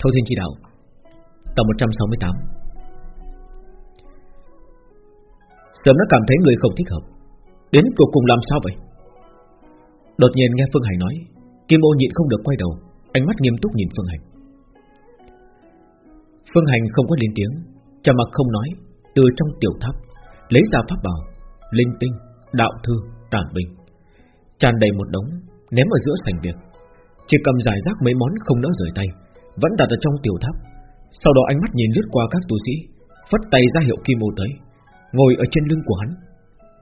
Thâu Thiên Chỉ Đạo. Tập 168 Sớm đã cảm thấy người không thích hợp. Đến cuộc cùng làm sao vậy? Đột nhiên nghe Phương Hành nói Kim ô nhịn không được quay đầu Ánh mắt nghiêm túc nhìn Phương Hành. Phương Hành không có lên tiếng Trầm mặc không nói Từ trong tiểu tháp Lấy ra pháp bảo Linh tinh, đạo thư, tản bình tràn đầy một đống Ném ở giữa sành việc. Chỉ cầm giải rác mấy món không nỡ rời tay vẫn đặt ở trong tiểu tháp. Sau đó ánh mắt nhìn lướt qua các tu sĩ, Phất tay ra hiệu kim ô tới, Ngồi ở trên lưng của hắn.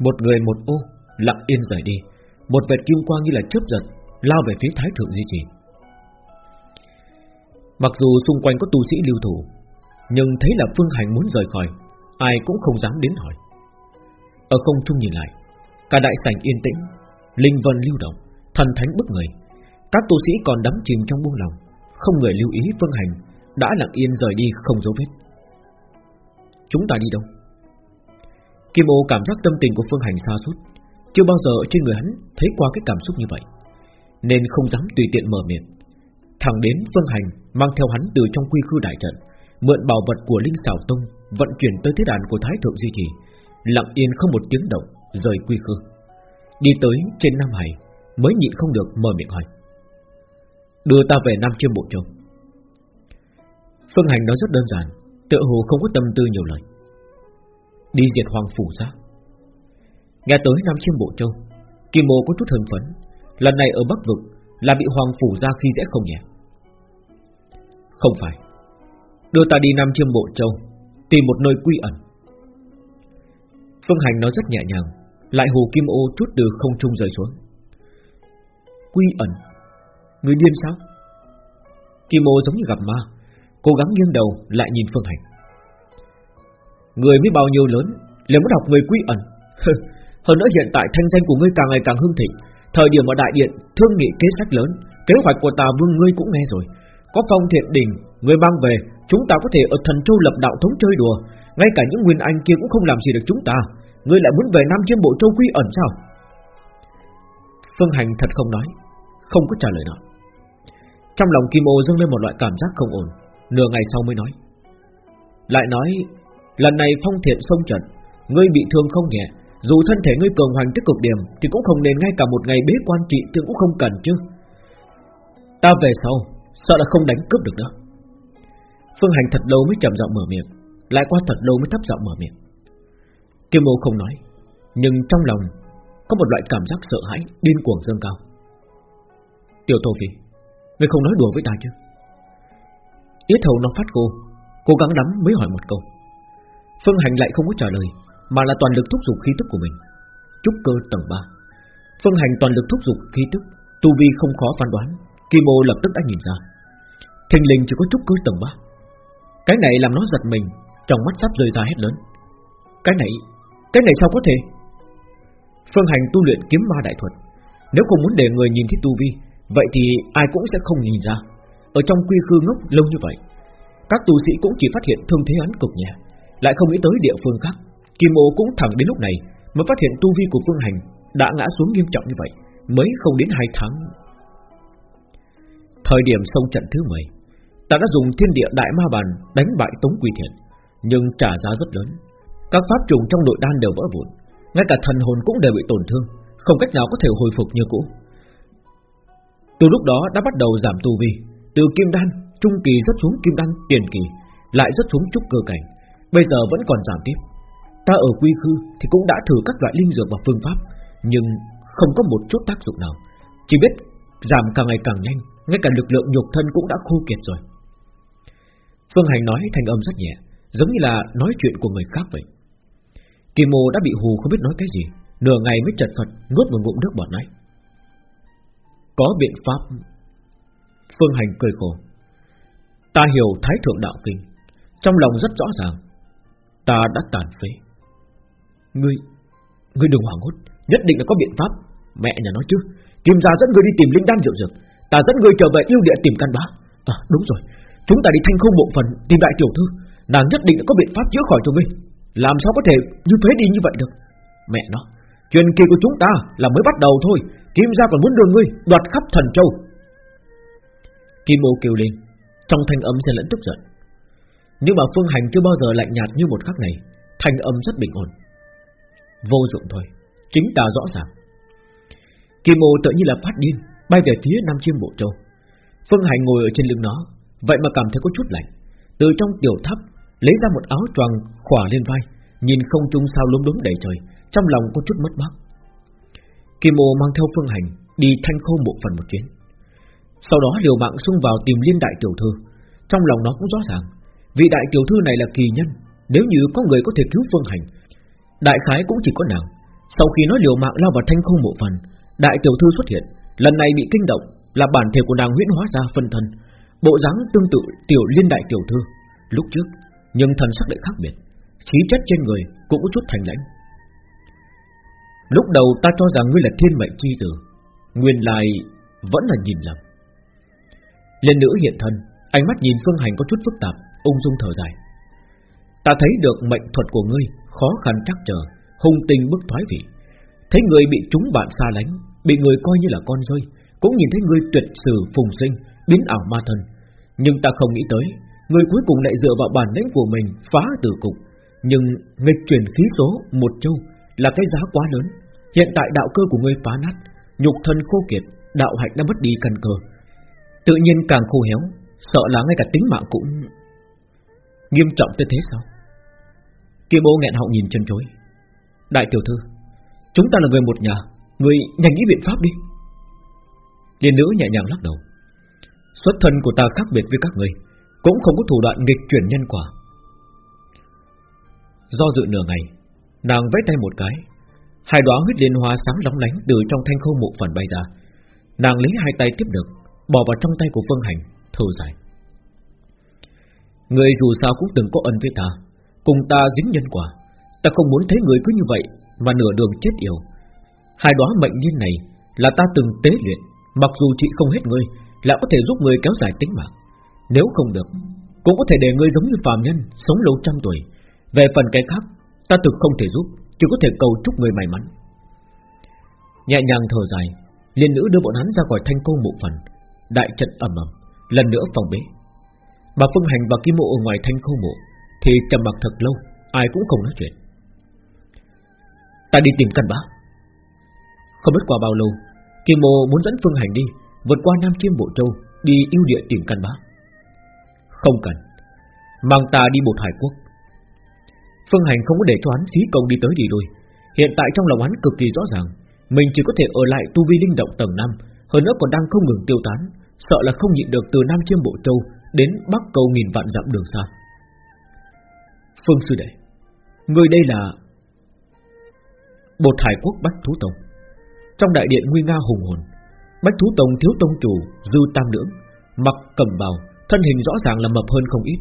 Một người một ô, lặng yên rời đi. Một vệt kim quang như là chớp giật, Lao về phía thái thượng di trì. Mặc dù xung quanh có tu sĩ lưu thủ, Nhưng thấy là Phương Hành muốn rời khỏi, Ai cũng không dám đến hỏi. Ở không trung nhìn lại, Cả đại sảnh yên tĩnh, Linh vân lưu động, Thần thánh bức người. Các tu sĩ còn đắm chìm trong buông lòng. Không người lưu ý Phương Hành Đã lặng yên rời đi không dấu vết. Chúng ta đi đâu? Kim ô cảm giác tâm tình của Phương Hành xa suốt. Chưa bao giờ trên người hắn Thấy qua cái cảm xúc như vậy, Nên không dám tùy tiện mở miệng. Thẳng đến Phương Hành mang theo hắn từ trong quy khư đại trận, Mượn bảo vật của Linh Sảo Tông Vận chuyển tới thế đàn của Thái Thượng Duy Trì, Lặng yên không một tiếng động, Rời quy khư. Đi tới trên Nam Hải, Mới nhịn không được mở miệng hỏi. Đưa ta về Nam Chiêm Bộ Châu. Phương Hành nói rất đơn giản, tựa hồ không có tâm tư nhiều lời. Đi diệt Hoàng Phủ ra. Nghe tới Nam Chiêm Bộ Châu, Kim Mô có chút hưng phấn, Lần này ở Bắc Vực Là bị Hoàng Phủ ra khi dễ không nhỉ? Không phải, Đưa ta đi Nam Chiêm Bộ Châu, Tìm một nơi quy ẩn. Phương Hành nói rất nhẹ nhàng, Lại hồ kim ô chút từ không trung rơi xuống. Quy ẩn Người điên sao? Kim ô giống như gặp ma, Cố gắng nghiêng đầu lại nhìn Phương Hành. Người mới bao nhiêu lớn, Liền muốn học người quy ẩn. Hơn nữa hiện tại thanh danh của ngươi càng ngày càng hưng thịnh. Thời điểm ở đại điện, Thương nghị kế sách lớn, Kế hoạch của tà vương ngươi cũng nghe rồi. Có phong thiện đình Ngươi mang về, Chúng ta có thể ở thần châu lập đạo thống chơi đùa. Ngay cả những nguyên anh kia cũng không làm gì được chúng ta. Ngươi lại muốn về Nam Chiêm Bộ Châu quy ẩn sao? Phương Hành thật không nói, Không có trả lời nào trong lòng Kim Ô dâng lên một loại cảm giác không ổn, Nửa ngày sau mới nói. Lại nói, Lần này phong thiện sông trận, Ngươi bị thương không nhẹ, Dù thân thể ngươi cường hoành tới cực điểm Thì cũng không nên ngay cả một ngày bế quan trị Thì cũng không cần chứ. Ta về sau, Sợ là không đánh cướp được nữa. Phương Hành thật lâu mới trầm giọng mở miệng, Lại qua thật lâu mới thấp giọng mở miệng. Kim Ô không nói, Nhưng trong lòng Có một loại cảm giác sợ hãi, Điên cuồng dâng cao. Tiểu Tô Phi Ngươi không nói đùa với ta chứ? Yết hầu nó phát cô Cố gắng lắm mới hỏi một câu. Phương Hành lại không có trả lời Mà là toàn lực thúc giục khí tức của mình. Trúc cơ tầng 3 Phương Hành toàn lực thúc giục khí tức Tu vi không khó phán đoán Kim Ô lập tức đã nhìn ra. Thình linh chỉ có trúc cơ tầng 3 Cái này làm nó giật mình Trong mắt sắp rơi ra hết lớn. Cái này, cái này sao có thể? Phương Hành tu luyện kiếm ma đại thuật. Nếu không muốn để người nhìn thấy tu vi Vậy thì ai cũng sẽ không nhìn ra. Ở trong quy khư ngốc lâu như vậy, Các tu sĩ cũng chỉ phát hiện thương thế hắn cực nhẹ, Lại không nghĩ tới địa phương khác. Kim ô cũng thẳng đến lúc này Mới phát hiện tu vi của Phương Hành Đã ngã xuống nghiêm trọng như vậy, Mới không đến 2 tháng. Thời điểm sông trận thứ 10 Ta đã dùng thiên địa đại ma bàn Đánh bại Tống Quy Thiện, Nhưng trả giá rất lớn. Các pháp trùng trong nội đan đều vỡ vụn, Ngay cả thần hồn cũng đều bị tổn thương, Không cách nào có thể hồi phục như cũ. Từ lúc đó đã bắt đầu giảm tu vi. Từ kim đan, trung kỳ rất xuống kim đan tiền kỳ Lại rất xuống trúc cơ cảnh. Bây giờ vẫn còn giảm tiếp. Ta ở quy khư thì cũng đã thử các loại linh dược và phương pháp Nhưng không có một chút tác dụng nào. Chỉ biết giảm càng ngày càng nhanh Ngay cả lực lượng nhục thân cũng đã khô kiệt rồi. Phương Hành nói thành âm rất nhẹ Giống như là nói chuyện của người khác vậy. Kim Mô đã bị hù không biết nói cái gì. Nửa ngày mới chật phật Nuốt một ngụm nước bọt nói. Có biện pháp. Phương Hành cười khổ. Ta hiểu Thái Thượng Đạo Kinh, Trong lòng rất rõ ràng. Ta đã tàn phế. Ngươi Ngươi đừng hoảng hốt, Nhất định là có biện pháp. Mẹ nhà nói chứ, Kim gia dẫn ngươi đi tìm linh đan rượu dược. Ta dẫn ngươi trở về yêu địa tìm căn bá. À đúng rồi, Chúng ta đi thanh không bộ phận tìm đại tiểu thư. Nàng nhất định đã có biện pháp chữa khỏi cho ngươi. Làm sao có thể như thế đi như vậy được? Mẹ nó Chuyện kỳ của chúng ta là mới bắt đầu thôi. Kim gia còn muốn đưa ngươi đoạt khắp thần châu. Kim ô kêu lên. Trong thanh âm sẽ lẫn tức giận. Nhưng mà Phương Hành chưa bao giờ lạnh nhạt như một khắc này. Thanh âm rất bình ổn. Vô dụng thôi. Chính ta rõ ràng. Kim ô tự như là phát điên, Bay về phía Nam Chiêm Bộ Châu. Phương Hành ngồi ở trên lưng nó. Vậy mà cảm thấy có chút lạnh. Từ trong tiểu tháp, lấy ra một áo choàng khỏa lên vai, Nhìn không trung sao lốm đốm đầy trời. Trong lòng có chút mất mát. Kim ô mang theo Phương Hành Đi thanh khâu bộ phần một chuyến. Sau đó liều mạng xung vào tìm liên đại tiểu thư. Trong lòng nó cũng rõ ràng, Vị đại tiểu thư này là kỳ nhân, Nếu như có người có thể cứu Phương Hành, Đại khái cũng chỉ có nàng. Sau khi nó liều mạng lao vào thanh khâu bộ phần, Đại tiểu thư xuất hiện, Lần này bị kinh động là bản thể của nàng huyễn hóa ra phân thân, Bộ dáng tương tự tiểu liên đại tiểu thư. Lúc trước, Nhưng thần sắc lại khác biệt, Khí chất trên người cũng có chút thành lãnh. Lúc đầu ta cho rằng ngươi là thiên mệnh chi tử, Nguyên lai vẫn là nhìn lầm. Liên nữ hiện thân, Ánh mắt nhìn phương hành có chút phức tạp, Ung dung thở dài. Ta thấy được mệnh thuật của ngươi, Khó khăn chắc chờ Hung tình bức thoái vị. Thấy người bị chúng bạn xa lánh, Bị người coi như là con rơi, Cũng nhìn thấy người tuyệt sử phùng sinh, Biến ảo ma thân. Nhưng ta không nghĩ tới, Người cuối cùng lại dựa vào bản lĩnh của mình Phá tử cục. Nhưng nghịch chuyển khí số một châu là cái giá quá lớn. Hiện tại đạo cơ của ngươi phá nát, Nhục thân khô kiệt, Đạo hạnh đã mất đi căn cơ. Tự nhiên càng khô héo, Sợ là ngay cả tính mạng cũng Nghiêm trọng tới thế sao? Kim bố nghẹn họng nhìn chân chối. Đại tiểu thư, Chúng ta là người một nhà, Người nhanh nghĩ biện pháp đi. Liên nữ nhẹ nhàng lắc đầu. Xuất thân của ta khác biệt với các người, Cũng không có thủ đoạn nghịch chuyển nhân quả. Do dự nửa ngày Nàng vẫy tay một cái. Hai đóa huyết liên hoa sáng lóng lánh Từ trong thanh khâu mộ phần bay ra. Nàng lấy hai tay tiếp được, Bỏ vào trong tay của Phương Hành, Thở dài. Người dù sao cũng từng có ân với ta, Cùng ta dính nhân quả. Ta không muốn thấy người cứ như vậy Mà nửa đường chết yêu Hai đóa mệnh nhiên này là ta từng tế luyện, Mặc dù chị không hết ngươi Lại có thể giúp ngươi kéo dài tính mạng. Nếu không được, Cũng có thể để ngươi giống như phàm nhân Sống lâu trăm tuổi. Về phần cái khác Ta thực không thể giúp, Chỉ có thể cầu chúc người may mắn. Nhẹ nhàng thở dài, Liên nữ đưa bọn hắn ra khỏi thanh cô mộ phần. Đại trận ầm ầm, Lần nữa phòng bế. Bà Phương Hành và Kim Mộ ở ngoài thanh khô mộ, Thì trầm mặc thật lâu, Ai cũng không nói chuyện. Ta đi tìm căn bá. Không biết qua bao lâu, Kim Mộ muốn dẫn Phương Hành đi, Vượt qua Nam Chiêm Bộ Châu, Đi yêu địa tìm căn bá. Không cần, Mang ta đi một hải quốc. Phương Hành không có để cho hắn phí công đi tới đi lui. Hiện tại trong lòng hắn cực kỳ rõ ràng, Mình chỉ có thể ở lại tu vi linh động tầng 5 Hơn nữa còn đang không ngừng tiêu tán, Sợ là không nhịn được từ Nam Chiêm Bộ Châu Đến Bắc Cầu nghìn vạn dặm đường xa. Phương Sư Đệ, Người đây là Bột Hải Quốc Bách Thú Tông. Trong đại điện nguy nga hùng hồn, Bách thú tông thiếu tông chủ Dư Tam Lưỡng, Mặc cẩm bào, Thân hình rõ ràng là mập hơn không ít,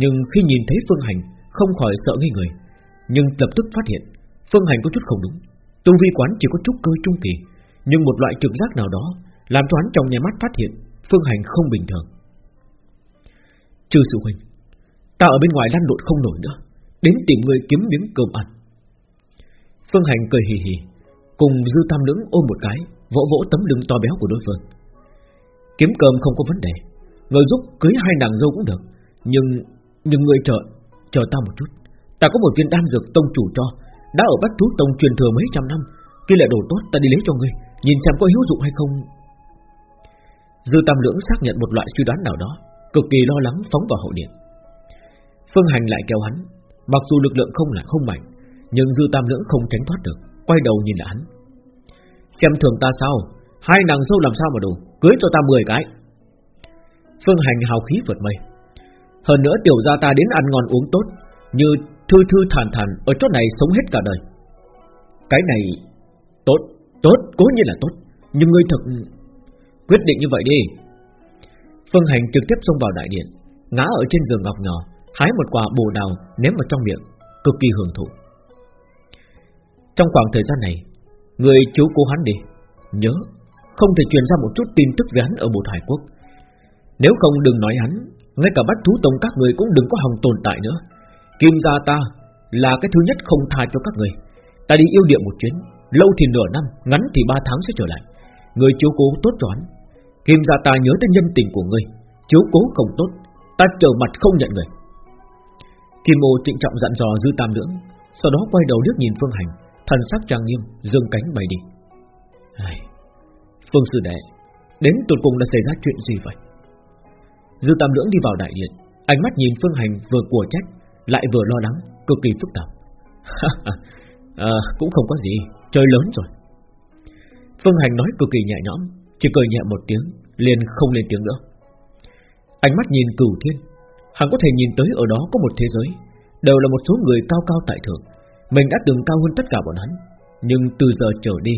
Nhưng khi nhìn thấy Phương Hành không khỏi sợ nghi người, Nhưng lập tức phát hiện Phương Hành có chút không đúng. Tu vi quán chỉ có chút cơ trung kỳ, Nhưng một loại trực giác nào đó Làm cho hắn trong nhà mắt phát hiện Phương Hành không bình thường. Trừ sự huynh, Ta ở bên ngoài lăn lộn không nổi nữa, Đến tìm người kiếm miếng cơm ăn. Phương Hành cười hì hì, Cùng Dư Tam Lưỡng ôm một cái, Vỗ vỗ tấm lưng to béo của đối phương. Kiếm cơm không có vấn đề, Người giúp cưới hai nàng dâu cũng được, Nhưng nhưng người trợ. Chờ ta một chút. Ta có một viên đan dược tông chủ cho. Đã ở Bách Thú Tông truyền thừa mấy trăm năm. Kia là đồ tốt, ta đi lấy cho ngươi. Nhìn xem có hữu dụng hay không. Dư Tam Lưỡng xác nhận một loại suy đoán nào đó. Cực kỳ lo lắng phóng vào hậu điện. Phương Hành lại kéo hắn. Mặc dù lực lượng không là không mạnh, Nhưng Dư Tam Lưỡng không tránh thoát được. Quay đầu nhìn lại hắn. Xem thường ta sao? Hai nàng dâu làm sao mà đủ? Cưới cho ta 10 cái. Phương Hành hào khí vượt mây. Hơn nữa tiểu gia ta đến ăn ngon uống tốt Như thư thư thản thản Ở chỗ này sống hết cả đời. Cái này Tốt, tốt, cố nhiên là tốt Nhưng ngươi thật Quyết định như vậy đi. Phương Hành trực tiếp xông vào đại điện Ngã ở trên giường ngọc nhỏ Hái một quả bồ đào ném vào trong miệng Cực kỳ hưởng thụ. Trong khoảng thời gian này Người chú cố hắn đi. Nhớ Không thể truyền ra một chút tin tức về hắn ở một hải quốc. Nếu không đừng nói hắn ngay cả bách thú tông các người cũng đừng có hòng tồn tại nữa. Kim gia ta Là cái thứ nhất không tha cho các người. Ta đi yêu địa một chuyến, Lâu thì nửa năm, Ngắn thì ba tháng sẽ trở lại. Người chiếu cố tốt cho hắn. Kim gia ta nhớ tới nhân tình của ngươi Chiếu cố không tốt, Ta trở mặt không nhận người. Kim Mô trịnh trọng dặn dò dư tam lưỡng, Sau đó quay đầu liếc nhìn Phương Hành, Thần sắc trang nghiêm, dương cánh bay đi. Ai... Phương sư đệ, Đến tụt cùng là xảy ra chuyện gì vậy? Dư tam lưỡng đi vào đại điện. Ánh mắt nhìn Phương Hành vừa của trách Lại vừa lo lắng Cực kỳ phức tạp. À, Cũng không có gì Trời lớn rồi. Phương Hành nói cực kỳ nhẹ nhõm Chỉ cười nhẹ một tiếng liền không lên tiếng nữa. Ánh mắt nhìn cửu thiên Hắn có thể nhìn tới ở đó có một thế giới Đều là một số người cao cao tại thượng. Mình đã từng cao hơn tất cả bọn hắn Nhưng từ giờ trở đi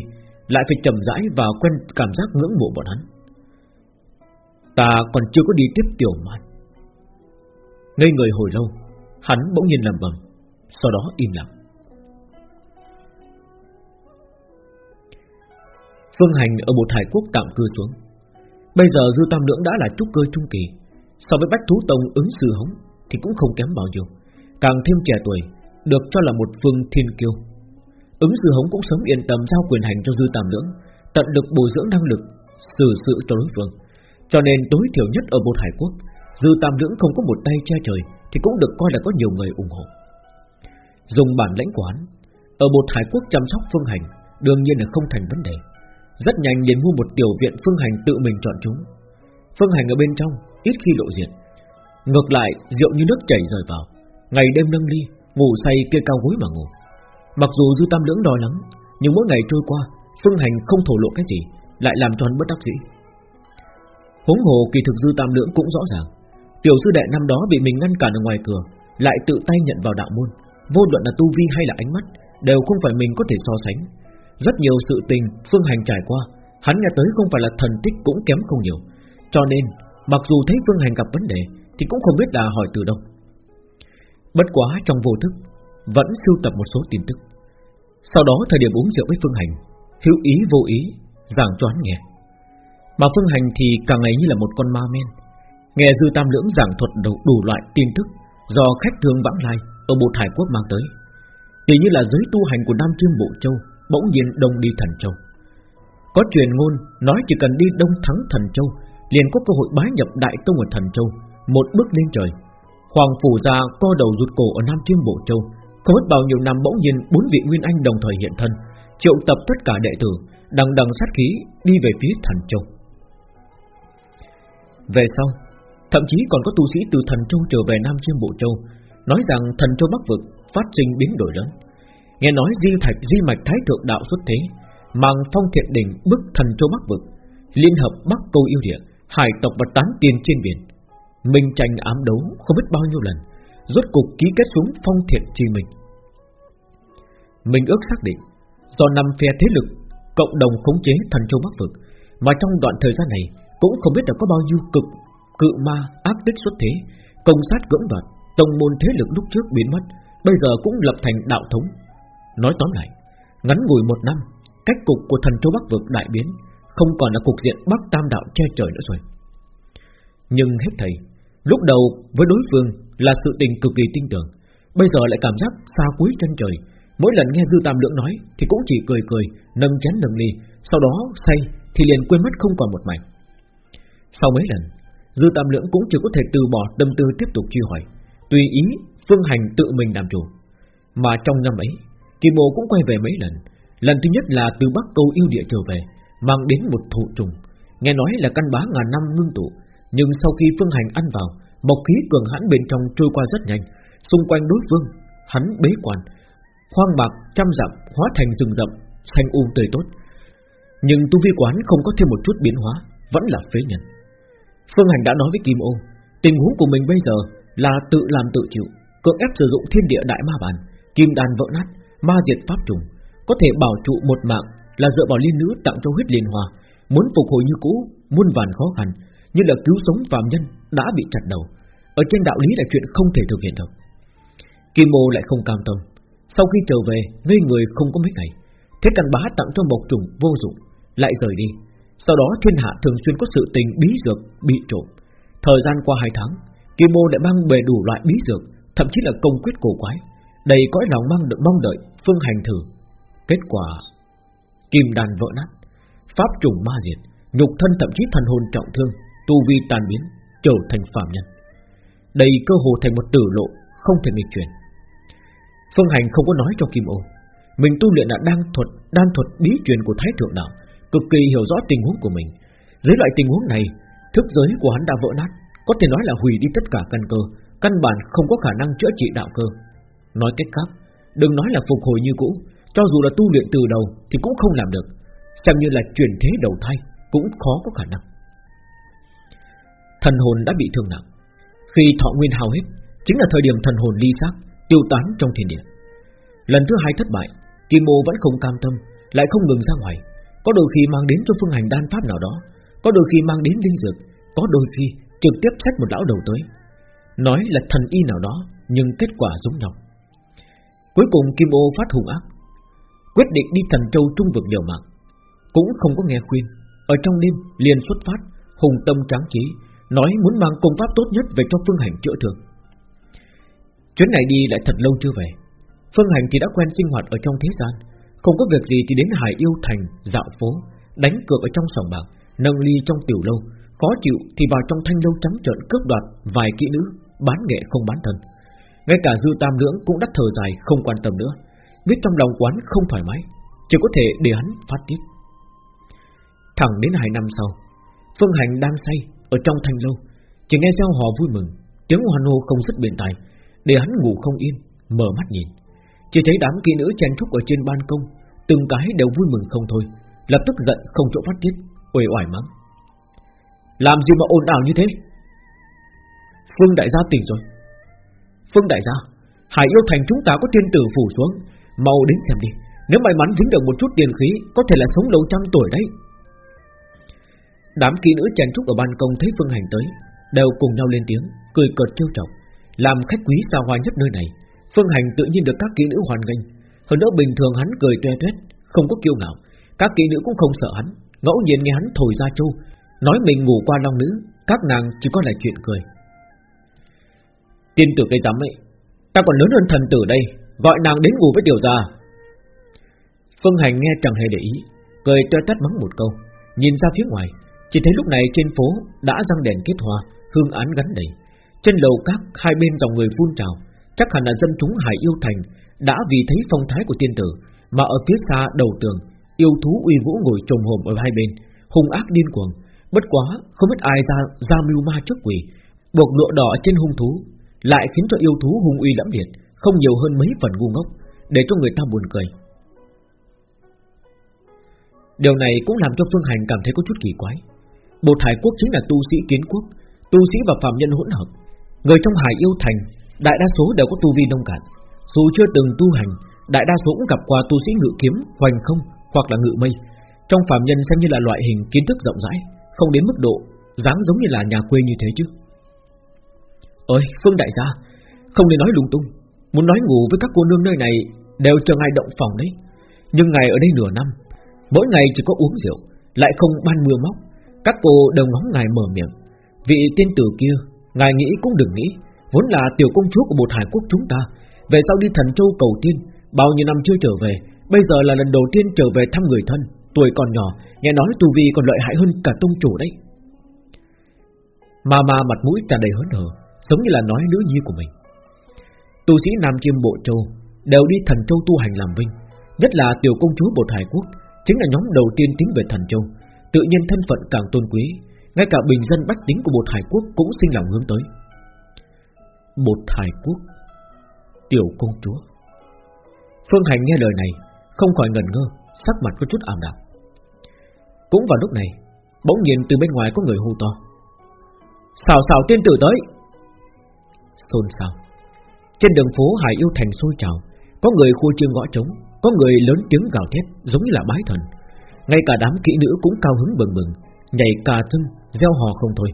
Lại phải chậm rãi và quen cảm giác ngưỡng mộ bọn hắn. Ta còn chưa có đi tiếp tiểu man. Ngây người hồi lâu, Hắn bỗng nhiên lầm bầm Sau đó im lặng. Phương Hành ở một hải quốc tạm cư xuống. Bây giờ Dư Tam Lưỡng đã là trúc cơ trung kỳ, So với Bách Thú Tông ứng sư hống Thì cũng không kém bao nhiêu. Càng thêm trẻ tuổi, Được cho là một phương thiên kiêu. Ứng sư hống cũng sớm yên tâm giao quyền hành cho Dư Tam Lưỡng Tận lực bồi dưỡng năng lực, Xử sự cho đối phương. Cho nên tối thiểu nhất ở một hải quốc Dư Tam Lưỡng không có một tay che trời, Thì cũng được coi là có nhiều người ủng hộ. Dùng bản lãnh quán, Ở một hải quốc chăm sóc phương hành, Đương nhiên là không thành vấn đề. Rất nhanh liền mua một tiểu viện phương hành tự mình chọn chúng. Phương hành ở bên trong, Ít khi lộ diện. Ngược lại, rượu như nước chảy rời vào, Ngày đêm nâng ly, Ngủ say kia cao gối mà ngủ. Mặc dù dư tam lưỡng đòi lắng, Nhưng mỗi ngày trôi qua, Phương hành không thổ lộ cái gì, Lại làm cho hắn bất đắc dĩ. Huống hồ kỳ thực dư tam lưỡng cũng rõ ràng. Tiểu sư đệ năm đó bị mình ngăn cản ở ngoài cửa, Lại tự tay nhận vào đạo môn. Vô luận là tu vi hay là ánh mắt, Đều không phải mình có thể so sánh. Rất nhiều sự tình, Phương Hành trải qua, Hắn nghe tới không phải là thần tích cũng kém không nhiều. Cho nên, mặc dù thấy Phương Hành gặp vấn đề, Thì cũng không biết là hỏi từ đâu. Bất quá trong vô thức, Vẫn sưu tập một số tin tức. Sau đó thời điểm uống rượu với Phương Hành, Hữu ý vô ý, Giảng cho hắn nghe. Mà Phương Hành thì càng ngày như là một con ma men. Nghe Dư Tam Lưỡng giảng thuật đủ, đủ loại tin tức Do khách thương vãng lai Ở một hải quốc mang tới Thì như là giới tu hành của Nam Trương Bộ Châu Bỗng nhiên đông đi Thần Châu. Có truyền ngôn nói chỉ cần đi đông thắng Thần Châu Liền có cơ hội bái nhập Đại Tông ở Thần Châu Một bước lên trời. Hoàng Phủ Gia co đầu rụt cổ ở Nam Trương Bộ Châu Không biết bao nhiêu năm bỗng nhiên Bốn vị Nguyên Anh đồng thời hiện thân Triệu tập tất cả đệ tử Đằng đằng sát khí đi về phía Thần Châu. Về sau, Thậm chí còn có tu sĩ từ Thần Châu trở về Nam Chiêm Bộ Châu, Nói rằng Thần Châu Bắc Vực Phát sinh biến đổi lớn. Nghe nói di thạch, di mạch thái thượng đạo xuất thế, Mang phong thiện đỉnh bức Thần Châu Bắc Vực, Liên hợp Bắc Câu yêu địa Hải tộc và tán tiền trên biển. Minh tranh ám đấu không biết bao nhiêu lần, Rốt cục ký kết xuống phong thiện chi mình Mình ước xác định, Do năm phe thế lực Cộng đồng khống chế thần châu Bắc Vực, Mà trong đoạn thời gian này cũng không biết là có bao nhiêu cực, Cự ma, ác tích xuất thế. Công sát cưỡng đoạt, Tông môn thế lực lúc trước biến mất, Bây giờ cũng lập thành đạo thống. Nói tóm lại, Ngắn ngủi một năm, Cách cục của thần châu Bắc Vực đại biến, Không còn là cục diện Bắc Tam Đạo che trời nữa rồi. Nhưng hết thầy, Lúc đầu với đối phương là sự tình cực kỳ tin tưởng, Bây giờ lại cảm giác xa cuối chân trời. Mỗi lần nghe Dư Tam lượng nói Thì cũng chỉ cười cười, Nâng chén nâng ly, Sau đó say thì liền quên mất không còn một mảnh. Sau mấy lần, Dư Tam Lưỡng cũng chỉ có thể từ bỏ tâm tư tiếp tục truy hỏi, Tùy ý Phương Hành tự mình làm chủ. Mà trong năm ấy Kim bồ cũng quay về mấy lần. Lần thứ nhất là từ Bắc Câu yêu địa trở về, Mang đến một thụ trùng. Nghe nói là căn bá ngàn năm ngưng tụ, Nhưng sau khi Phương Hành ăn vào Mộc khí cường hãn bên trong trôi qua rất nhanh. Xung quanh đối phương, Hắn bế quan, Khoang bạc trăm dặm hóa thành rừng rậm, Xanh um tươi tốt. Nhưng tu vi quán không có thêm một chút biến hóa, Vẫn là phế nhân. Phương Hành đã nói với Kim Ô, Tình huống của mình bây giờ là tự làm tự chịu, Cưỡng ép sử dụng thiên địa đại ma bản Kim đàn vỡ nát, Ma diệt pháp trùng, Có thể bảo trụ một mạng Là dựa vào liên nữ tặng cho huyết liên hòa Muốn phục hồi như cũ, Muôn vàn khó khăn, Như là cứu sống phàm nhân đã bị chặt đầu. Ở trên đạo lý là chuyện không thể thực hiện được. Kim Ô lại không cam tâm. Sau khi trở về, Ngây người không có mấy ngày, Thế càn bá tặng cho mộc trùng vô dụng, Lại rời đi. Sau đó thiên hạ thường xuyên có sự tình bí dược bị trộm. Thời gian qua hai tháng Kim Mô lại mang về đủ loại bí dược Thậm chí là công quyết cổ quái. Đầy cõi lòng mong được mong đợi Phương hành thử. Kết quả Kim đàn vỡ nát. Pháp trùng ma diệt Nhục thân thậm chí thần hồn trọng thương Tu vi tàn biến trở thành phạm nhân. Đây cơ hồ thành một tử lộ không thể nghịch chuyển. Phương Hành không có nói cho Kim Ô, mình tu luyện là đang thuật, đang thuật bí truyền của Thái thượng đạo, cực kỳ hiểu rõ tình huống của mình. Dưới loại tình huống này, thức giới của hắn đã vỡ nát, có thể nói là hủy đi tất cả căn cơ, căn bản không có khả năng chữa trị đạo cơ. Nói cách khác, đừng nói là phục hồi như cũ, cho dù là tu luyện từ đầu thì cũng không làm được, xem như là chuyển thế đầu thai cũng khó có khả năng. Thần hồn đã bị thương nặng, khi thọ nguyên hao hết, chính là thời điểm thần hồn ly xác, tiêu tán trong thiên địa. Lần thứ hai thất bại, Kim Mô vẫn không cam tâm, lại không ngừng ra ngoài, có đôi khi mang đến cho phương hành đan pháp nào đó, có đôi khi mang đến linh dược, có đôi khi trực tiếp xách một lão đầu tới. Nói là thần y nào đó, nhưng kết quả giống nhau. Cuối cùng Kim Ô phát hùng ác, quyết định đi thần châu trung vực điều mạng, cũng không có nghe khuyên, ở trong đêm liền xuất phát, hùng tâm tráng trí, nói muốn mang công pháp tốt nhất về cho phương hành chữa thương. Chuyến này đi lại thật lâu chưa về, phương hành thì đã quen sinh hoạt ở trong thế gian, không có việc gì thì đến Hải Yêu Thành dạo phố, đánh cược ở trong sòng bạc, nâng ly trong tiểu lâu, khó chịu thì vào trong thanh lâu trắng trợn cướp đoạt vài kỹ nữ, bán nghệ không bán thân. Ngay cả Dư Tam Lưỡng cũng đắt thở dài không quan tâm nữa, biết trong lòng quán không thoải mái, chỉ có thể để hắn phát tiết. Thẳng đến hai năm sau, Phương Hành đang say ở trong thanh lâu, chỉ nghe giao hò vui mừng, tiếng hoan hô không dứt bên tai, để hắn ngủ không yên, mở mắt nhìn, chỉ thấy đám kỹ nữ chen trúc ở trên ban công, từng cái đều vui mừng không thôi, lập tức giận không chỗ phát tiết, uể oải mắng. Làm gì mà ồn ào như thế? Phương đại gia tỉnh rồi. Phương đại gia, Hải yêu thành chúng ta có thiên tử phủ xuống, mau đến xem đi. Nếu may mắn dính được một chút tiền khí, có thể là sống lâu trăm tuổi đấy. Đám kỹ nữ chen trúc ở ban công thấy Phương Hành tới, đều cùng nhau lên tiếng, cười cợt trêu chọc, làm khách quý xa hoa nhất nơi này. Phương Hành tự nhiên được các kỹ nữ hoàn nghênh, hơn nữa bình thường hắn cười toe toét, không có kiêu ngạo, các kỹ nữ cũng không sợ hắn, ngẫu nhiên nghe hắn thổi ra châu, nói mình ngủ qua long nữ, các nàng chỉ có là chuyện cười. Tiên tử cây dám ấy, ta còn lớn hơn thần tử đây, gọi nàng đến ngủ với tiểu gia. Phương Hành nghe chẳng hề để ý, cười toe toét mắng một câu, nhìn ra phía ngoài, chỉ thấy lúc này trên phố đã răng đèn kết hoa, hương án gắn đầy. Trên lầu các hai bên dòng người phun trào, chắc hẳn là dân chúng Hải Yêu Thành đã vì thấy phong thái của tiên tử mà ở phía xa đầu tường yêu thú uy vũ ngồi trồm hồn ở hai bên, hung ác điên cuồng. Bất quá không biết ai ra ra mưu ma trước quỷ, buộc lụa đỏ trên hung thú, lại khiến cho yêu thú hung uy lẫm liệt, không nhiều hơn mấy phần ngu ngốc, để cho người ta buồn cười. Điều này cũng làm cho Phương Hành cảm thấy có chút kỳ quái. Bột Hải Quốc chính là tu sĩ kiến quốc, tu sĩ và phạm nhân hỗn hợp. Người trong Hải yêu thành, đại đa số đều có tu vi nông cạn. Dù chưa từng tu hành, đại đa số cũng gặp qua tu sĩ ngự kiếm, hoành không hoặc là ngự mây. Trong phạm nhân xem như là loại hình kiến thức rộng rãi, không đến mức độ dáng giống như là nhà quê như thế chứ. Ơi, Phương đại gia, không nên nói lung tung. Muốn nói ngủ với các cô nương nơi này đều chờ ngài động phòng đấy. Nhưng ngài ở đây nửa năm, mỗi ngày chỉ có uống rượu, lại không ban mưa móc, các cô đều ngóng ngài mở miệng Vị tiên tử kia Ngài nghĩ cũng đừng nghĩ Vốn là tiểu công chúa của một hải quốc chúng ta. Về sau đi thần châu cầu tiên Bao nhiêu năm chưa trở về, Bây giờ là lần đầu tiên trở về thăm người thân, Tuổi còn nhỏ, Nghe nói tu vi còn lợi hại hơn cả tông chủ đấy. Ma ma mặt mũi tràn đầy hớn hở, Giống như là nói nữ nhi của mình. Tu sĩ Nam Chiêm Bộ Châu Đều đi thần châu tu hành làm vinh, Nhất là tiểu công chúa Bột Hải Quốc, Chính là nhóm đầu tiên tiến về thần châu, Tự nhiên thân phận càng tôn quý, Ngay cả bình dân bách tính của bột hải quốc Cũng sinh lòng hướng tới. Bột hải quốc. Tiểu công chúa. Phương Hành nghe lời này, Không khỏi ngần ngơ, Sắc mặt có chút ảm đạm. Cũng vào lúc này, Bỗng nhiên từ bên ngoài có người hô to. Xào xào tiên tử tới. Xôn xao. Trên đường phố Hải Yêu Thành sôi trào, Có người khu trương gõ trống, Có người lớn tiếng gào thét, giống như là bái thần. Ngay cả đám kỹ nữ cũng cao hứng bừng bừng, Nhảy cà tưng gieo hò không thôi.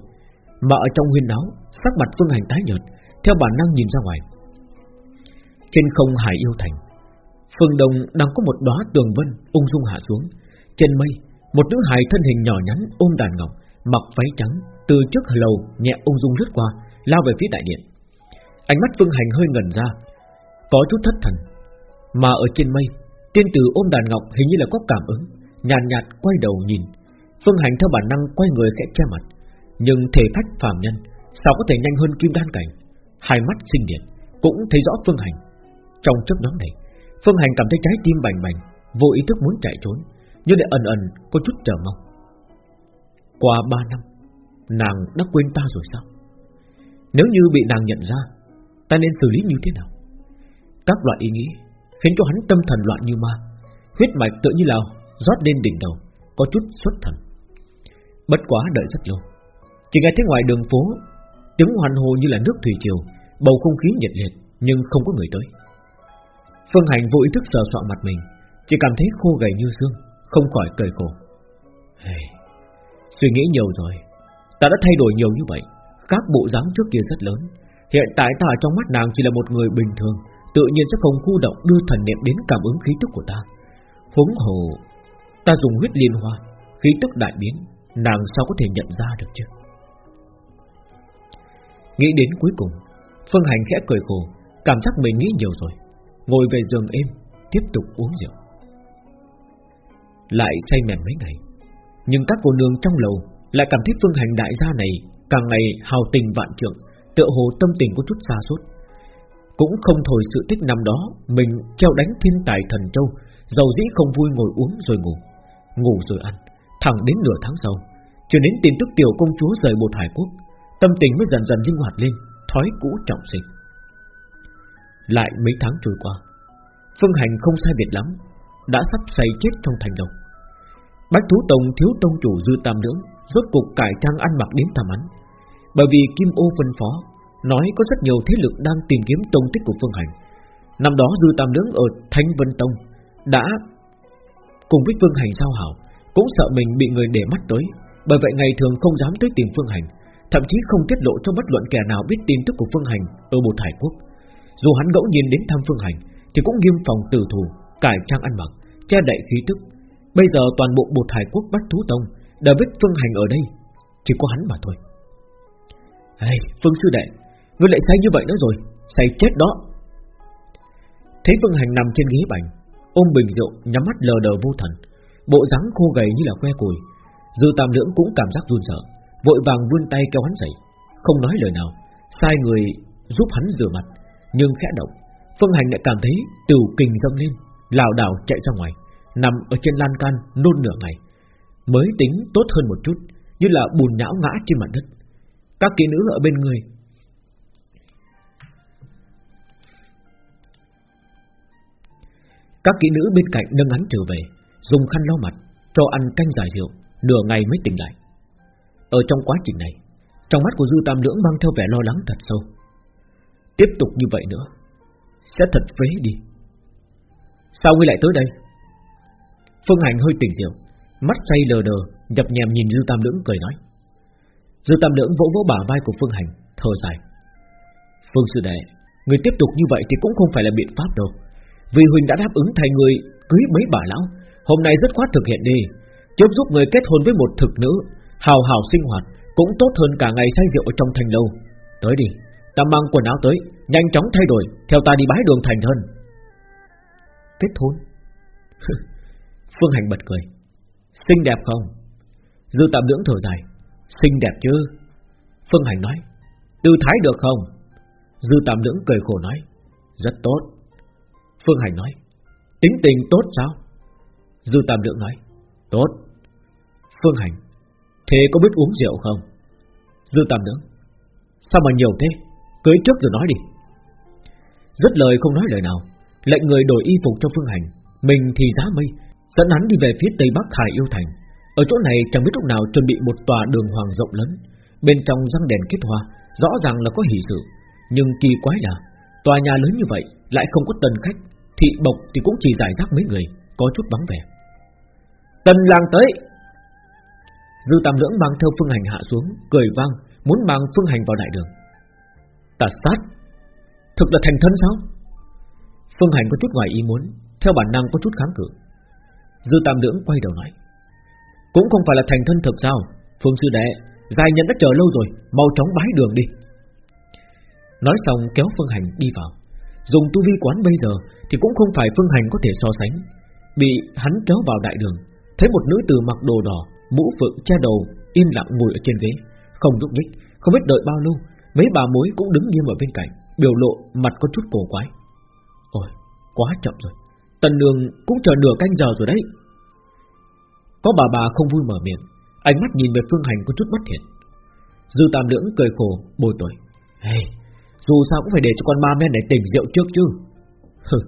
Mà ở trong huyên náo, Sắc mặt phương hành tái nhợt theo bản năng nhìn ra ngoài. Trên không hải yêu thành Phương Đông đang có một đóa tường vân ung dung hạ xuống. Trên mây Một nữ hài thân hình nhỏ nhắn ôm đàn ngọc Mặc váy trắng Từ trước lầu nhẹ ung dung lướt qua Lao về phía đại điện. Ánh mắt Phương Hành hơi ngẩn ra Có chút thất thần. Mà ở trên mây Tiên tử ôm đàn ngọc hình như là có cảm ứng nhàn nhạt, nhạt quay đầu nhìn. Phương Hành theo bản năng quay người khẽ che mặt Nhưng thể phách phàm nhân Sao có thể nhanh hơn kim đan cảnh? Hai mắt sinh điện Cũng thấy rõ phương hành. Trong chớp nhoáng này, Phương hành cảm thấy trái tim bành bành, Vô ý thức muốn chạy trốn, Nhưng lại ẩn ẩn có chút chờ mong. Qua ba năm, Nàng đã quên ta rồi sao? Nếu như bị nàng nhận ra, Ta nên xử lý như thế nào? Các loại ý nghĩ Khiến cho hắn tâm thần loạn như ma, Huyết mạch tự như là rót lên đỉnh đầu, Có chút xuất thần. Bất quá đợi rất lâu, Chỉ nghe thấy ngoài đường phố Tiếng hoàn hồ như là nước thủy triều Bầu không khí nhiệt liệt Nhưng không có người tới. Phương Hành vô ý thức sờ soạn mặt mình Chỉ cảm thấy khô gầy như xương Không khỏi cười khổ. Hey, Suy nghĩ nhiều rồi Ta đã thay đổi nhiều như vậy Các bộ dáng trước kia rất lớn. Hiện tại ta trong mắt nàng chỉ là một người bình thường Tự nhiên sẽ không khu động đưa thần niệm đến cảm ứng khí tức của ta. Huống hồ Ta dùng huyết liên hoa Khí tức đại biến Nàng sao có thể nhận ra được chứ? Nghĩ đến cuối cùng, Phương Hành khẽ cười khổ, Cảm giác mình nghĩ nhiều rồi Ngồi về giường êm, Tiếp tục uống rượu. Lại say mềm mấy ngày, Nhưng các cô nương trong lầu Lại cảm thấy Phương Hành đại gia này Càng ngày hào tình vạn trượng, Tựa hồ tâm tình có chút xa suốt. Cũng không thổi sự tích năm đó, Mình treo đánh thiên tài thần châu Dầu dĩ không vui ngồi uống rồi ngủ. Ngủ rồi ăn, Thẳng đến nửa tháng sau Chuyển đến tin tức tiểu công chúa rời bột hải quốc. Tâm tình mới dần dần linh hoạt lên, Thói cũ trọng sinh. Lại mấy tháng trôi qua, Phương hành không sai biệt lắm, Đã sắp say chết trong thành đồng. Bách thú tông thiếu tông chủ dư tam lưỡng Rốt cục cải trang ăn mặc đến tam ánh Bởi vì Kim ô phân phó, Nói có rất nhiều thế lực đang tìm kiếm tông tích của Phương Hành. Năm đó Dư Tam Lưỡng ở Thanh Vân Tông Đã cùng với Phương Hành giao hảo, Cũng sợ mình bị người để mắt tới. Bởi vậy ngày thường không dám tới tìm Phương Hành. Thậm chí không tiết lộ cho bất luận kẻ nào biết tin tức của Phương Hành Ở một hải quốc. Dù hắn ngẫu nhiên đến thăm Phương Hành Thì cũng nghiêm phòng tử thủ Cải trang ăn mặc Che đậy khí tức. Bây giờ toàn bộ bột hải quốc bắt Thú Tông Đã biết Phương Hành ở đây Chỉ có hắn mà thôi. Hey, Phương Sư Đệ Ngươi lại say như vậy nữa rồi Say chết đó. Thấy Phương Hành nằm trên ghế bành Ôm bình rượu nhắm mắt lờ đờ vô thần Bộ dáng khô gầy như là que củi Dư Tam Lưỡng cũng cảm giác run sợ. Vội vàng vươn tay kéo hắn dậy. Không nói lời nào, Sai người giúp hắn rửa mặt, Nhưng khẽ động. Phương Hành lại cảm thấy tiểu kình dâng lên, lảo đảo chạy ra ngoài, Nằm ở trên lan can nôn nửa ngày. Mới tính tốt hơn một chút, Như là bùn nhão ngã trên mặt đất. Các kỹ nữ ở bên người. Các kỹ nữ bên cạnh nâng hắn trở về, Dùng khăn lau mặt, Cho ăn canh giải rượu, Nửa ngày mới tỉnh lại. Ở trong quá trình này, Trong mắt của Dư Tam Lưỡng mang theo vẻ lo lắng thật sâu. Tiếp tục như vậy nữa, Sẽ thật phế đi. Sao ngươi lại tới đây? Phương Hành hơi tỉnh rượu, Mắt say lờ đờ, Nhập nhèm nhìn Dư Tam Lưỡng cười nói. Dư Tam Lưỡng vỗ vỗ bả vai của Phương Hành, Thở dài. Phương Sư Đệ Người tiếp tục như vậy thì cũng không phải là biện pháp đâu. Vì Huỳnh đã đáp ứng thay người cưới mấy bà lão, Hôm nay rất khoát thực hiện đi Chớp giúp người kết hôn với một thực nữ Hào hào sinh hoạt, Cũng tốt hơn cả ngày say rượu ở trong thành lâu. Tới đi, Ta mang quần áo tới, Nhanh chóng thay đổi, Theo ta đi bái đường thành thân Kết hôn? Phương Hành bật cười. Xinh đẹp không? Dư tạm lưỡng thở dài. Xinh đẹp chứ? Phương Hành nói. Tư thái được không? Dư tạm lưỡng cười khổ nói. Rất tốt. Phương Hành nói. Tính tình tốt sao? Dư Tam dưỡng nói. Tốt. Phương Hành Thế có biết uống rượu không? Dư Tam nữa, Sao mà nhiều thế? Cưới trước rồi nói đi. Rất lời không nói lời nào Lệnh người đổi y phục cho Phương Hành. Mình thì giá mây Dẫn hắn đi về phía tây bắc Hải Yêu Thành. Ở chỗ này chẳng biết lúc nào chuẩn bị một tòa đường hoàng rộng lớn. Bên trong răng đèn kết hoa Rõ ràng là có hỷ sự. Nhưng kỳ quái là Tòa nhà lớn như vậy lại không có tân khách. Thị bộc thì cũng chỉ giải rác mấy người Có chút vắng vẻ. Tân lang tới. Dư Tam Lưỡng mang theo Phương Hành hạ xuống, Cười vang, muốn mang Phương Hành vào đại đường. Tà sát? Thực là thành thân sao? Phương Hành có chút ngoài ý muốn, Theo bản năng có chút kháng cự. Dư Tam Lưỡng quay đầu nói, Cũng không phải là thành thân thực sao? Phương Sư Đệ, Giai nhân đã chờ lâu rồi, Mau chóng bái đường đi. Nói xong kéo Phương Hành đi vào. Dùng tu vi quán bây giờ Thì cũng không phải Phương Hành có thể so sánh. Bị hắn kéo vào đại đường, Thấy một nữ tử mặc đồ đỏ Mũ phượng che đầu im lặng ngồi ở trên ghế. Không nhúc nhích Không biết đợi bao lâu Mấy bà mối cũng đứng nghiêm ở bên cạnh Biểu lộ mặt có chút cổ quái. Ôi quá chậm rồi. Tần đường cũng chờ nửa canh giờ rồi đấy. Có bà bà không vui mở miệng Ánh mắt nhìn về Phương Hành có chút bất thiện. Dư Tam Lưỡng cười khổ bồi tuổi hey, Dù sao cũng phải để cho con ma men này tỉnh rượu trước chứ. Hừ,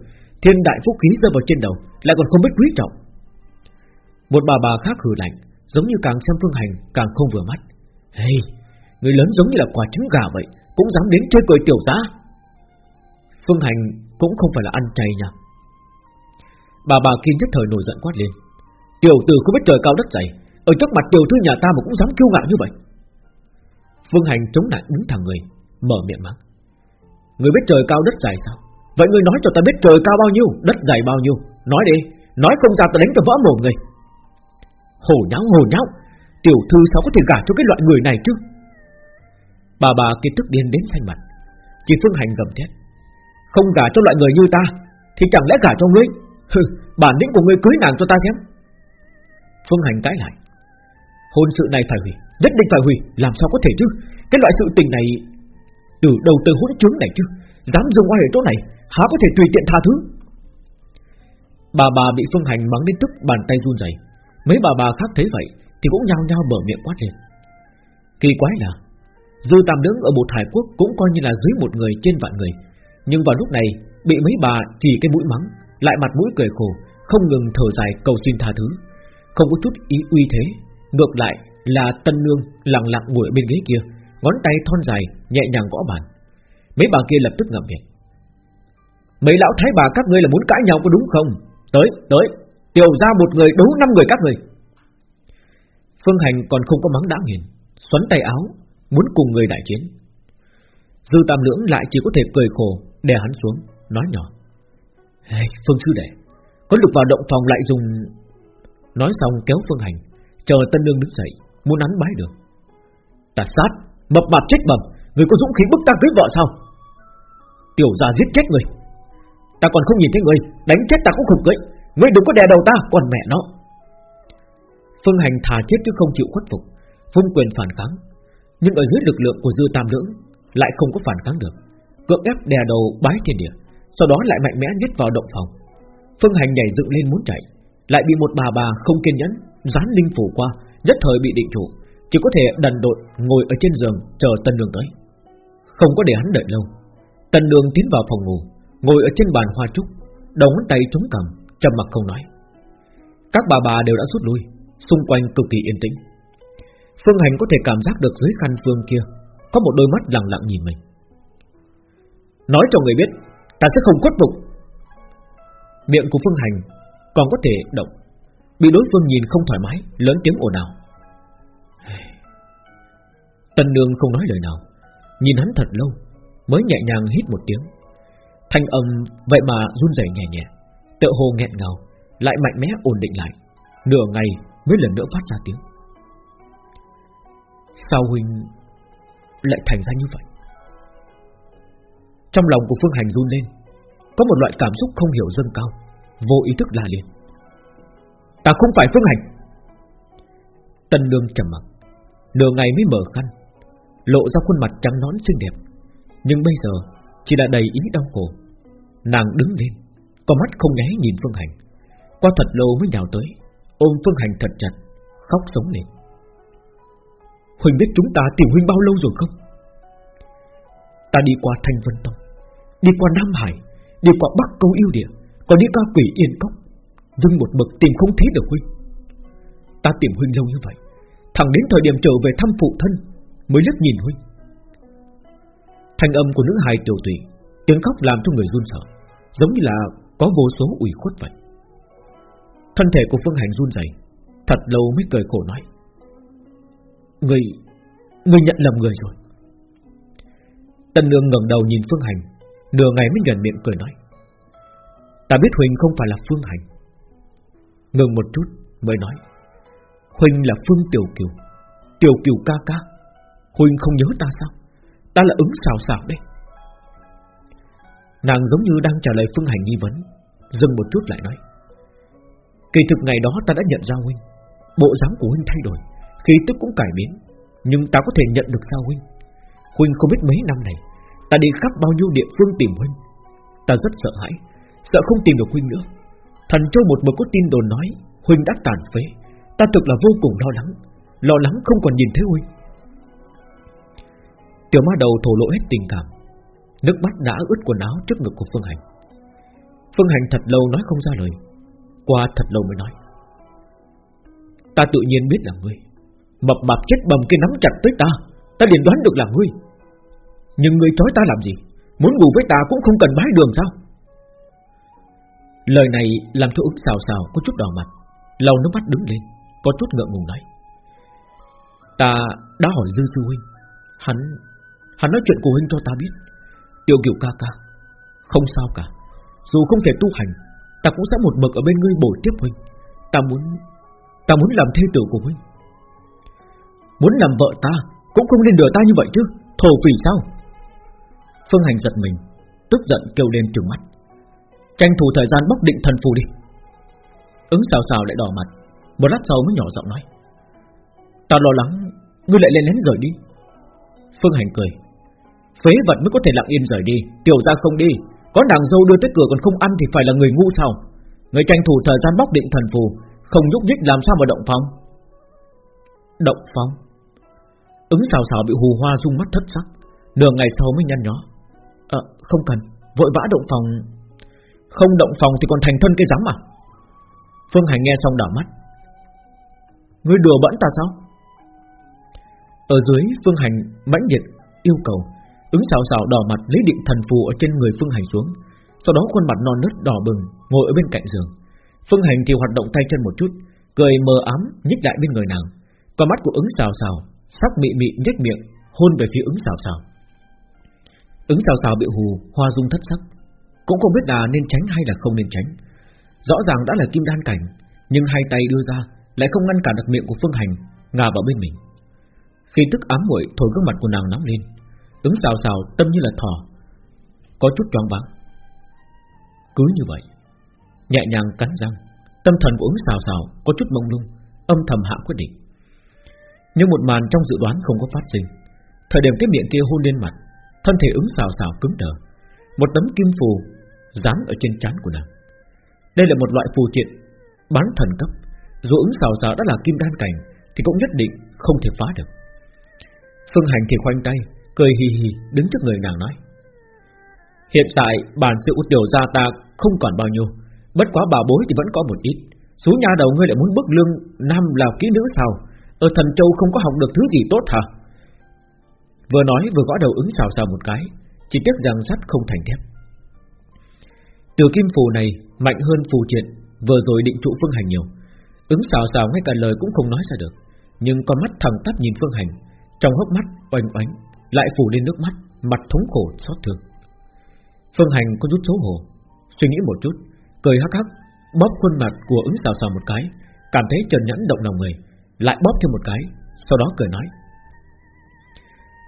Thiên đại phúc khí rơi vào trên đầu Lại còn không biết quý trọng. Một bà bà khác hừ lạnh. Giống như càng xem Phương Hành càng không vừa mắt. Hey, Người lớn giống như là quả trứng gà vậy Cũng dám đến chơi cười tiểu giá. Phương Hành cũng không phải là ăn chay nha. Bà bà kia nhất thời nổi giận quát lên. Tiểu tử không biết trời cao đất dày Ở trước mặt tiểu thư nhà ta mà cũng dám kiêu ngạo như vậy. Phương Hành chống lại đứng thẳng người Mở miệng mắng. Người biết trời cao đất dài sao? Vậy người nói cho ta biết trời cao bao nhiêu Đất dài bao nhiêu? Nói đi Nói không ra ta đánh cho vỡ mồm người. Hồ nháo hồ nháo. Tiểu thư sao có thể gả cho cái loại người này chứ? Bà bà kia tức điên đến xanh mặt. Chỉ Phương Hành gầm thét. Không gả cho loại người như ta Thì chẳng lẽ gả cho ngươi? Hừ, bản lĩnh của ngươi cưới nàng cho ta xem. Phương Hành cãi lại. Hôn sự này phải hủy Nhất định phải hủy Làm sao có thể chứ? Cái loại sự tình này Từ đầu tới hỗn trướng này chứ? Dám dùng oai ở chỗ này Há có thể tùy tiện tha thứ? Bà bà bị Phương Hành mắng đến tức bàn tay run rẩy. Mấy bà bà khác thấy vậy Thì cũng nhao nhao mở miệng quát lên. Kỳ quái là, dù Tam đứng ở một hải quốc cũng coi như là dưới một người trên vạn người, Nhưng vào lúc này Bị mấy bà chỉ cái mũi mắng, Lại mặt mũi cười khổ, Không ngừng thở dài cầu xin tha thứ. Không có chút ý uy thế, Ngược lại là tân nương lặng lặng ngồi ở bên ghế kia, Ngón tay thon dài nhẹ nhàng gõ bàn. Mấy bà kia lập tức ngậm miệng. Mấy lão thái bà các ngươi là muốn cãi nhau có đúng không? Tới tới. Tiểu ra một người đấu năm người các người. Phương Hành còn không có mắng đã nghiền Xoắn tay áo Muốn cùng người đại chiến. Dư Tam Lưỡng lại chỉ có thể cười khổ Đè hắn xuống Nói nhỏ. Hey, Phương Sư Đệ Có lục vào động phòng lại dùng. Nói xong kéo Phương Hành Chờ Tân Lương đứng dậy Muốn hắn bái được Ta sát Mập mạp chết bầm Người có dũng khí bức ta cưới vợ sao? Tiểu gia giết chết người. Ta còn không nhìn thấy người Đánh chết ta cũng không cưới. Ngươi đừng có đè đầu ta Còn mẹ nó. Phương Hành thà chết chứ không chịu khuất phục, Vung quyền phản kháng. Nhưng ở dưới lực lượng của Dư Tam Lưỡng, Lại không có phản kháng được. Cưỡng ép đè đầu bái thiên địa, Sau đó lại mạnh mẽ nhét vào động phòng. Phương Hành nhảy dựng lên muốn chạy, Lại bị một bà bà không kiên nhẫn, Dán linh phủ qua, Nhất thời bị định trụ, Chỉ có thể đần độn ngồi ở trên giường Chờ Tân Đường tới. Không có để hắn đợi lâu, Tân Đường tiến vào phòng ngủ, Ngồi ở trên bàn hoa trúc, Đầu ngón tay chống cằm trầm mặc không nói. Các bà bà đều đã rút lui, Xung quanh cực kỳ yên tĩnh. Phương Hành có thể cảm giác được dưới khăn phương kia, Có một đôi mắt lặng lặng nhìn mình. Nói cho người biết, Ta sẽ không khuất phục. Miệng của Phương Hành Còn có thể động, Bị đối phương nhìn không thoải mái, Lớn tiếng ồn ào. Tần Nương không nói lời nào, Nhìn hắn thật lâu, Mới nhẹ nhàng hít một tiếng. Thanh âm vậy mà run rẩy nhẹ nhẹ. Tựa hồ nghẹn ngào, Lại mạnh mẽ ổn định lại. Nửa ngày mới lần nữa phát ra tiếng. Sao huynh Lại thành ra như vậy? Trong lòng của Phương Hành run lên, Có một loại cảm xúc không hiểu dâng cao, Vô ý thức la liền Ta không phải Phương Hành. Tân Lương trầm mặc, Nửa ngày mới mở khăn, Lộ ra khuôn mặt trắng nón xinh đẹp. Nhưng bây giờ chỉ là đầy ý đau khổ. Nàng đứng lên con mắt không né nhìn Phương Hành. Qua thật lâu mới nhào tới, Ôm Phương Hành thật chặt, Khóc sống lên. Huỳnh biết chúng ta tìm Huynh bao lâu rồi không? Ta đi qua Thanh Vân Tông, Đi qua Nam Hải, Đi qua Bắc Câu Yêu Địa, Còn đi qua Quỷ Yên Cốc. Nhưng một mực tìm không thấy được Huynh Ta tìm Huynh lâu như vậy, Thẳng đến thời điểm trở về thăm phụ thân, Mới liếc nhìn Huynh Thanh âm của nữ hài tiểu tùy Tiếng khóc làm cho người run sợ, Giống như là có vô số ủy khuất vậy. Thân thể của Phương Hành run rẩy, Thật lâu mới cười khổ nói Người Người nhận lầm người rồi. Tân Nương ngẩng đầu nhìn Phương Hành Nửa ngày mới gần miệng cười nói Ta biết Huỳnh không phải là Phương Hành. Ngừng một chút mới nói Huỳnh là Phương Tiểu Kiều Tiểu Kiều ca ca. Huỳnh không nhớ ta sao? Ta là ứng xào xào đây Nàng giống như đang trả lời Phương Hành nghi vấn, Dừng một chút lại nói, Kỳ thực ngày đó ta đã nhận ra Huynh. Bộ dáng của Huynh thay đổi, Khí tức cũng cải biến, Nhưng ta có thể nhận được sao huynh. Huynh không biết mấy năm này, Ta đi khắp bao nhiêu địa phương tìm huynh. Ta rất sợ hãi, Sợ không tìm được huynh nữa. Thần Châu một mực có tin đồn nói, Huynh đã tàn phế. Ta thực là vô cùng lo lắng Lo lắng không còn nhìn thấy huynh. Tiểu ma đầu thổ lộ hết tình cảm Nước mắt đã ướt quần áo trước ngực của Phương Hành. Phương Hành thật lâu nói không ra lời, Qua thật lâu mới nói, Ta tự nhiên biết là ngươi. Mập mạp chết bầm kia nắm chặt tới ta Ta liền đoán được là ngươi. Nhưng ngươi trói ta làm gì? Muốn ngủ với ta cũng không cần bái đường sao? Lời này làm cho ức xào xào, có chút đỏ mặt. Lâu nước mắt đứng lên, Có chút ngượng ngùng nói, Ta đã hỏi Dư Sư Huynh. Hắn Hắn nói chuyện của Huynh cho ta biết tiêu kiểu ca ca. Không sao cả. Dù không thể tu hành, Ta cũng sẽ một mực ở bên ngươi bồi tiếp Huynh. Ta muốn Ta muốn làm thê tử của Huynh. Muốn làm vợ ta, Cũng không nên lừa ta như vậy chứ. Thổ phỉ sao? Phương Hành giật mình, Tức giận kêu lên trừng mắt. Tranh thủ thời gian bóc định thần phù đi. Ứng xào xào lại đỏ mặt, Một lát sau mới nhỏ giọng nói. Ta lo lắng, Ngươi lại lên lén rời đi. Phương Hành cười. Phế vật mới có thể lặng yên rời đi. Tiểu ra không đi. Có nàng dâu đưa tới cửa còn không ăn thì phải là người ngu sao? Người tranh thủ thời gian bóc định thần phù, Không nhúc nhích làm sao mà động phong Động phong Ứng xào xào bị hù hoa rung mắt thất sắc. Nửa ngày sau mới nhăn nhó. Ờ không cần. Vội vã động phòng. Không động phòng thì còn thành thân cái rắm à? Phương Hành nghe xong đỏ mắt. Ngươi đùa bẫn ta sao? Ở dưới, Phương Hành mãnh liệt yêu cầu. Ứng xào xào đỏ mặt lấy định thần phù ở trên người Phương Hành xuống. Sau đó khuôn mặt non nớt đỏ bừng, Ngồi ở bên cạnh giường. Phương Hành thì hoạt động tay chân một chút, Cười mờ ám, nhích lại bên người nàng. Con mắt của ứng xào xào Sắc mị mị nhếch miệng, Hôn về phía ứng xào xào. Ứng xào xào bị hù, Hoa dung thất sắc. Cũng không biết là nên tránh hay là không nên tránh. Rõ ràng đã là kim đan cảnh, Nhưng hai tay đưa ra Lại không ngăn cản được miệng của Phương Hành Ngà vào bên mình. Khi tức ám muội, thổi gương mặt của nàng nóng lên Ứng xào xào, tâm như là thỏ. Có chút choáng váng. Cứ như vậy, Nhẹ nhàng cắn răng, Tâm thần của ứng xào xào có chút mông lung, Âm thầm hạ quyết định. Nhưng một màn trong dự đoán không có phát sinh, Thời điểm cái miệng kia hôn lên mặt, Thân thể ứng xào xào cứng đờ, Một tấm kim phù Dán ở trên trán của nàng. Đây là một loại phù triện, Bán thần cấp. Dù ứng xào xào đã là kim đan cảnh, Thì cũng nhất định không thể phá được. Phương hành thì khoanh tay Cười hì hì đứng trước người nàng nói. Hiện tại bản sự của tiểu gia ta không còn bao nhiêu, Bất quá bà bối thì vẫn có một ít. Số nhà đầu ngươi lại muốn bức lương Nam là kỹ nữ sao? Ở thần châu không có học được thứ gì tốt hả? Vừa nói vừa gõ đầu ứng xào xào một cái, Chỉ tiếc rằng sắt không thành thép. Từ kim phù này Mạnh hơn phù triện, Vừa rồi định trụ phương hành nhiều. Ứng xào xào ngay cả lời cũng không nói ra được, Nhưng con mắt thẳng tắp nhìn phương hành, Trong hốc mắt oanh oánh. Lại phủ lên nước mắt, Mặt thống khổ xót thương. Phương hành có chút xấu hổ, Suy nghĩ một chút, Cười hắc hắc, Bóp khuôn mặt của ứng xào xào một cái, Cảm thấy trần nhẫn động lòng người, Lại bóp thêm một cái, Sau đó cười nói.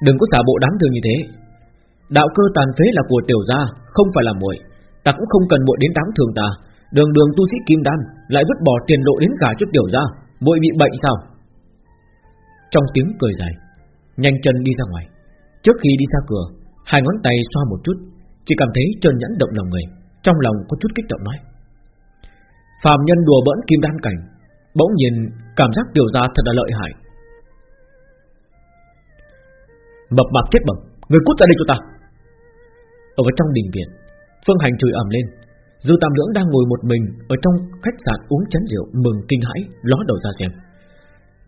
Đừng có giả bộ đáng thương như thế. Đạo cơ tàn phế là của tiểu gia, Không phải là muội. Ta cũng không cần muội đến đáng thương ta. Đường đường tu sĩ kim đan Lại vứt bỏ tiền lộ đến cả chút tiểu gia, muội bị bệnh sao? Trong tiếng cười dài, Nhanh chân đi ra ngoài. Trước khi đi ra cửa, Hai ngón tay xoa một chút, Chỉ cảm thấy trơn nhẫn động lòng người, Trong lòng có chút kích động nói. Phạm nhân đùa bỡn kim đan cảnh, Bỗng nhìn cảm giác tiểu gia thật là lợi hại. Mập mạp chết bẩm, Người cút ra đây cho ta. Ở trong đình viện, Phương Hành chửi ẩm lên. Dư Tam Lưỡng đang ngồi một mình Ở trong khách sạn uống chén rượu Mừng kinh hãi, ló đầu ra xem.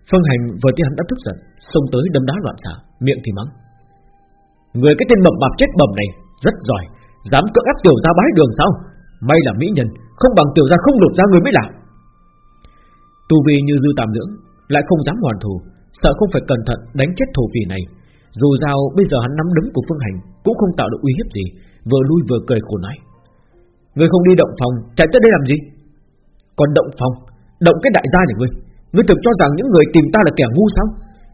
Phương Hành vừa thấy hắn đã tức giận, Xông tới đâm đá loạn xạ, Miệng thì mắng. Người cái tên mập mạp chết bẩm này, Rất giỏi. Dám cưỡng ép tiểu ra bái đường sao? May là mỹ nhân, Không bằng tiểu ra không lột ra người mới làm Tu vi như dư tạm lưỡng, Lại không dám hoàn thủ Sợ không phải cẩn thận đánh chết thổ phỉ này. Dù sao, bây giờ hắn nắm đấm của Phương Hành Cũng không tạo được uy hiếp gì, Vừa lui vừa cười khổ nói. Ngươi không đi động phòng, chạy tới đây làm gì? Còn động phòng, Động cái đại gia này ngươi. Ngươi thực cho rằng những người tìm ta là kẻ ngu sao?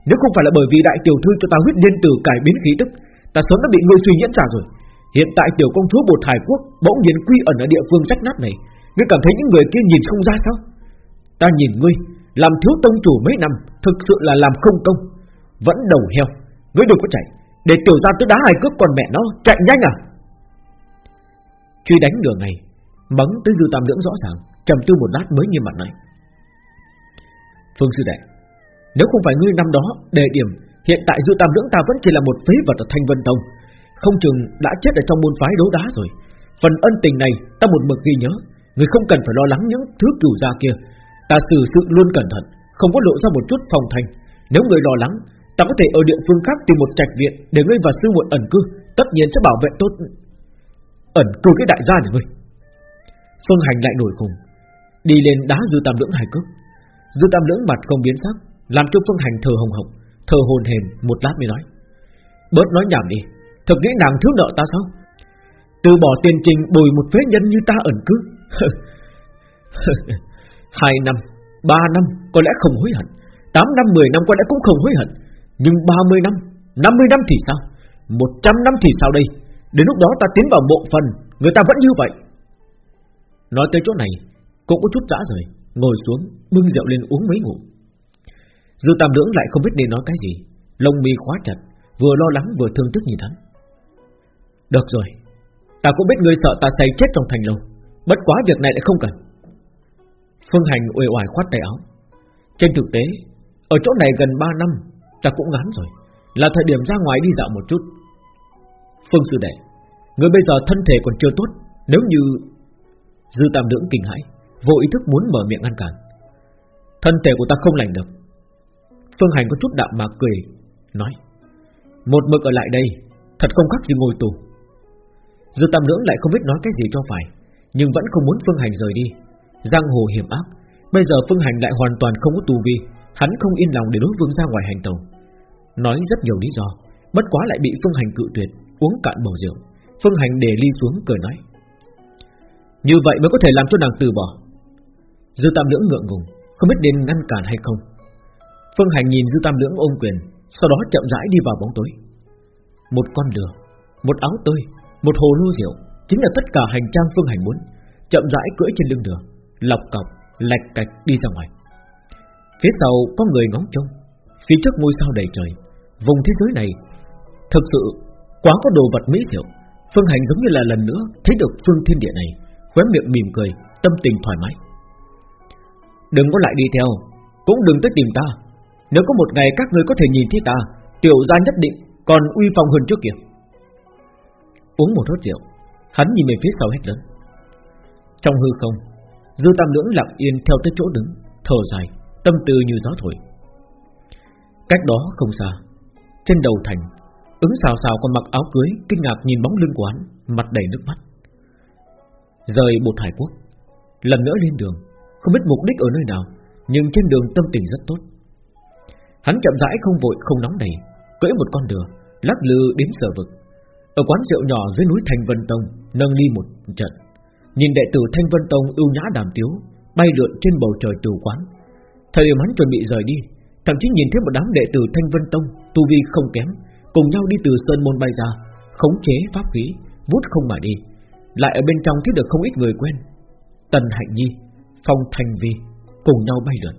Nếu không phải là bởi vì đại tiểu thư cho ta huyết liên tử cải biến khí tức Ta sớm đã bị ngươi suy nhẫn giả rồi. Hiện tại tiểu công chúa bột hải quốc Bỗng nhiên quy ẩn ở địa phương rách nát này. Ngươi cảm thấy những người kia nhìn không ra sao? Ta nhìn ngươi, Làm thiếu tông chủ mấy năm, Thực sự là làm không công. Vẫn đầu heo, Ngươi đừng có chạy, Để tiểu ra tứ đá hài cước còn mẹ nó Chạy nhanh à? Truy đánh nửa ngày, Mắng tới dư tam lưỡng rõ ràng, trầm tư một lát mới nghiêm mặt nói. Phương sư đệ, Nếu không phải ngươi năm đó, đề điểm Hiện tại dư tam lưỡng ta vẫn chỉ là một phế vật ở Thanh Vân Tông. Không chừng đã chết ở trong môn phái đấu đá rồi. Phần ân tình này ta một mực ghi nhớ. Người không cần phải lo lắng những thứ cửu gia kia. Ta xử sự luôn cẩn thận, Không có lộ ra một chút phòng thành Nếu người lo lắng, Ta có thể ở địa phương khác tìm một trạch viện Để ngươi và sư muội ẩn cư. Tất nhiên sẽ bảo vệ tốt. Ẩn cư cái đại gia nhà ngươi. Phương Hành lại nổi khùng. Đi lên đá dư tam lưỡng hai cước. Dư tam lưỡng mặt không biến sắc, Làm cho Phương Hành thờ hồng hộc. Thờ hồn hền một lát mới nói, Bớt nói nhảm đi, Thật nghĩ nàng thiếu nợ ta sao? Từ bỏ tiền trình bồi một phế nhân như ta ẩn cư? Hai năm, Ba năm có lẽ không hối hận, Tám năm, mười năm có lẽ cũng không hối hận, Nhưng ba mươi năm năm mươi năm thì sao? Một trăm năm thì sao đây? Đến lúc đó ta tiến vào bộ phần, Người ta vẫn như vậy. Nói tới chỗ này, Cũng có chút dã rồi Ngồi xuống, bưng rượu lên uống mấy ngụm. Dư Tam Lưỡng lại không biết nên nói cái gì, Lông mi khóa chặt, Vừa lo lắng vừa thương tức nhìn hắn. Được rồi, Ta cũng biết ngươi sợ ta say chết trong thành lâu Bất quá việc này lại không cần. Phương Hành uể oải khoát tay áo. Trên thực tế, Ở chỗ này gần 3 năm, Ta cũng ngán rồi, Là thời điểm ra ngoài đi dạo một chút. Phương Sư Đệ Người bây giờ thân thể còn chưa tốt, Nếu như Dư Tam Lưỡng kinh hãi, Vô ý thức muốn mở miệng ngăn cản, Thân thể của ta không lành được Phương Hành có chút đạm mà cười, Nói, Một mực ở lại đây, Thật không khác gì ngồi tù. Dư Tam Lưỡng lại không biết nói cái gì cho phải, Nhưng vẫn không muốn Phương Hành rời đi. Giang hồ hiểm ác, Bây giờ Phương Hành lại hoàn toàn không có tù vi Hắn không yên lòng để đối phương ra ngoài hành tàu Nói rất nhiều lý do, Bất quá lại bị Phương Hành cự tuyệt, Uống cạn bầu rượu. Phương Hành để ly xuống, cười nói, Như vậy mới có thể làm cho nàng từ bỏ. Dư Tam Lưỡng ngượng ngùng, Không biết nên ngăn cản hay không. Phương Hành nhìn Dư Tam Lưỡng ôm quyền Sau đó chậm rãi đi vào bóng tối. Một con lừa Một áo tươi Một hồ lô rượu Chính là tất cả hành trang Phương Hành muốn. Chậm rãi cưỡi trên lưng đường Lọc cọc, lạch cạch đi ra ngoài. Phía sau có người ngóng trông. Phía trước ngôi sao đầy trời Vùng thế giới này Thực sự quá có đồ vật mỹ diệu. Phương Hành giống như là lần nữa Thấy được phương thiên địa này Khóe miệng mỉm cười, tâm tình thoải mái. Đừng có lại đi theo Cũng đừng tới tìm ta. Nếu có một ngày các người có thể nhìn thấy ta Tiểu gia nhất định còn uy phong hơn trước kia. Uống một hốt rượu Hắn nhìn về phía sau hết lớn. Trong hư không Dư Tam Lưỡng lặng yên theo tới chỗ đứng Thở dài, tâm tư như gió thổi. Cách đó không xa Trên đầu thành Ứng xào xào còn mặc áo cưới Kinh ngạc nhìn bóng lưng của hắn Mặt đầy nước mắt. Rời bột hải quốc Lần nữa lên đường Không biết mục đích ở nơi nào Nhưng trên đường tâm tình rất tốt. Hắn chậm rãi không vội, không nóng đầy Cưỡi một con đường, Lắc lư đến sở vực. Ở quán rượu nhỏ dưới núi thanh Vân Tông, Nâng ly một trận. Nhìn đệ tử Thanh Vân Tông ưu nhã đàm tiếu, Bay lượn trên bầu trời từ quán. Thời điểm hắn chuẩn bị rời đi, Thậm chí nhìn thấy một đám đệ tử Thanh Vân Tông, Tu vi không kém, Cùng nhau đi từ Sơn Môn bay ra, Khống chế pháp khí, Vút không mà đi. Lại ở bên trong thấy được không ít người quen, Tần Hạnh Nhi, Phong Thanh Vi, Cùng nhau bay lượn.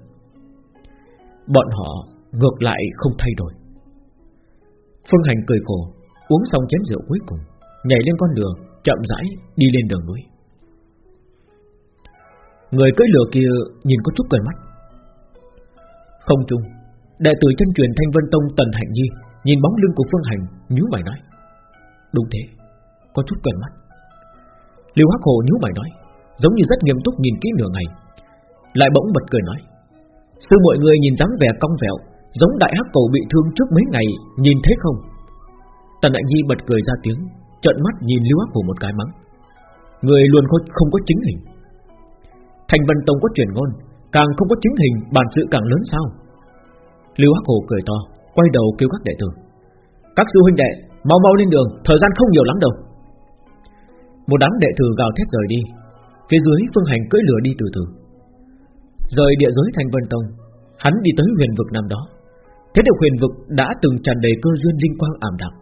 Bọn họ ngược lại không thay đổi. Phương Hành cười khổ, Uống xong chén rượu cuối cùng, Nhảy lên con đường, Chậm rãi đi lên đường núi. Người cưỡi lửa kia nhìn có chút gần mắt. Không chung, Đệ tử chân truyền Thanh Vân Tông Tần Hạnh Nhi Nhìn bóng lưng của Phương Hành, nhíu mày nói, Đúng thế, Có chút gần mắt. Lưu Hắc Hồ nhíu mày nói, Giống như rất nghiêm túc nhìn kỹ nửa ngày, Lại bỗng bật cười nói, Sư mọi người nhìn dáng vẻ cong vẹo Giống đại hắc cầu bị thương trước mấy ngày, Nhìn thấy không? Tần đại Nhi bật cười ra tiếng, Trợn mắt nhìn Lưu Hắc hổ một cái mắng. Người luôn không có chính hình. Thành Vân Tông có truyền ngôn, Càng không có chính hình, bản sự càng lớn sao? Lưu Hắc hổ cười to, Quay đầu kêu các đệ tử. Các sư huynh đệ, mau mau lên đường, Thời gian không nhiều lắm đâu. Một đám đệ tử gào thét rời đi, Phía dưới phương hành cưỡi lửa đi từ từ. Rời địa giới Thành Vân Tông, Hắn đi tới huyền vực năm đó. Thế được huyền vực đã từng tràn đầy cơ duyên linh quang ảm đạm.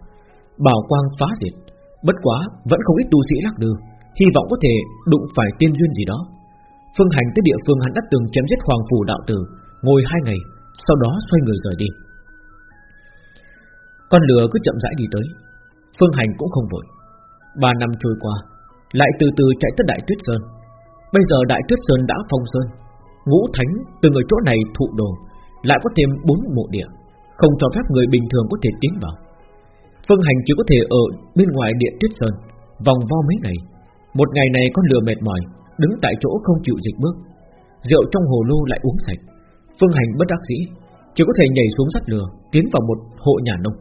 Bảo quang phá diệt. Bất quá, vẫn không ít tu sĩ lắc lư Hy vọng có thể đụng phải tiên duyên gì đó. Phương hành tới địa phương hắn đã từng chém giết hoàng phủ đạo tử, Ngồi hai ngày, Sau đó xoay người rời đi. Con lửa cứ chậm rãi đi tới. Phương Hành cũng không vội. Ba năm trôi qua, Lại từ từ chạy tới Đại Tuyết Sơn. Bây giờ Đại Tuyết Sơn đã phong sơn. Ngũ Thánh từ người chỗ này thụ đồ, Lại có thêm bốn mộ địa. Không cho phép người bình thường có thể tiến vào. Phương Hành chỉ có thể ở bên ngoài địa Tuyết Sơn, Vòng vo mấy ngày. Một ngày này con lừa mệt mỏi, Đứng tại chỗ không chịu dịch bước. Rượu trong hồ lô lại uống sạch. Phương Hành bất đắc dĩ, Chỉ có thể nhảy xuống sắt lừa Tiến vào một hộ nhà nông.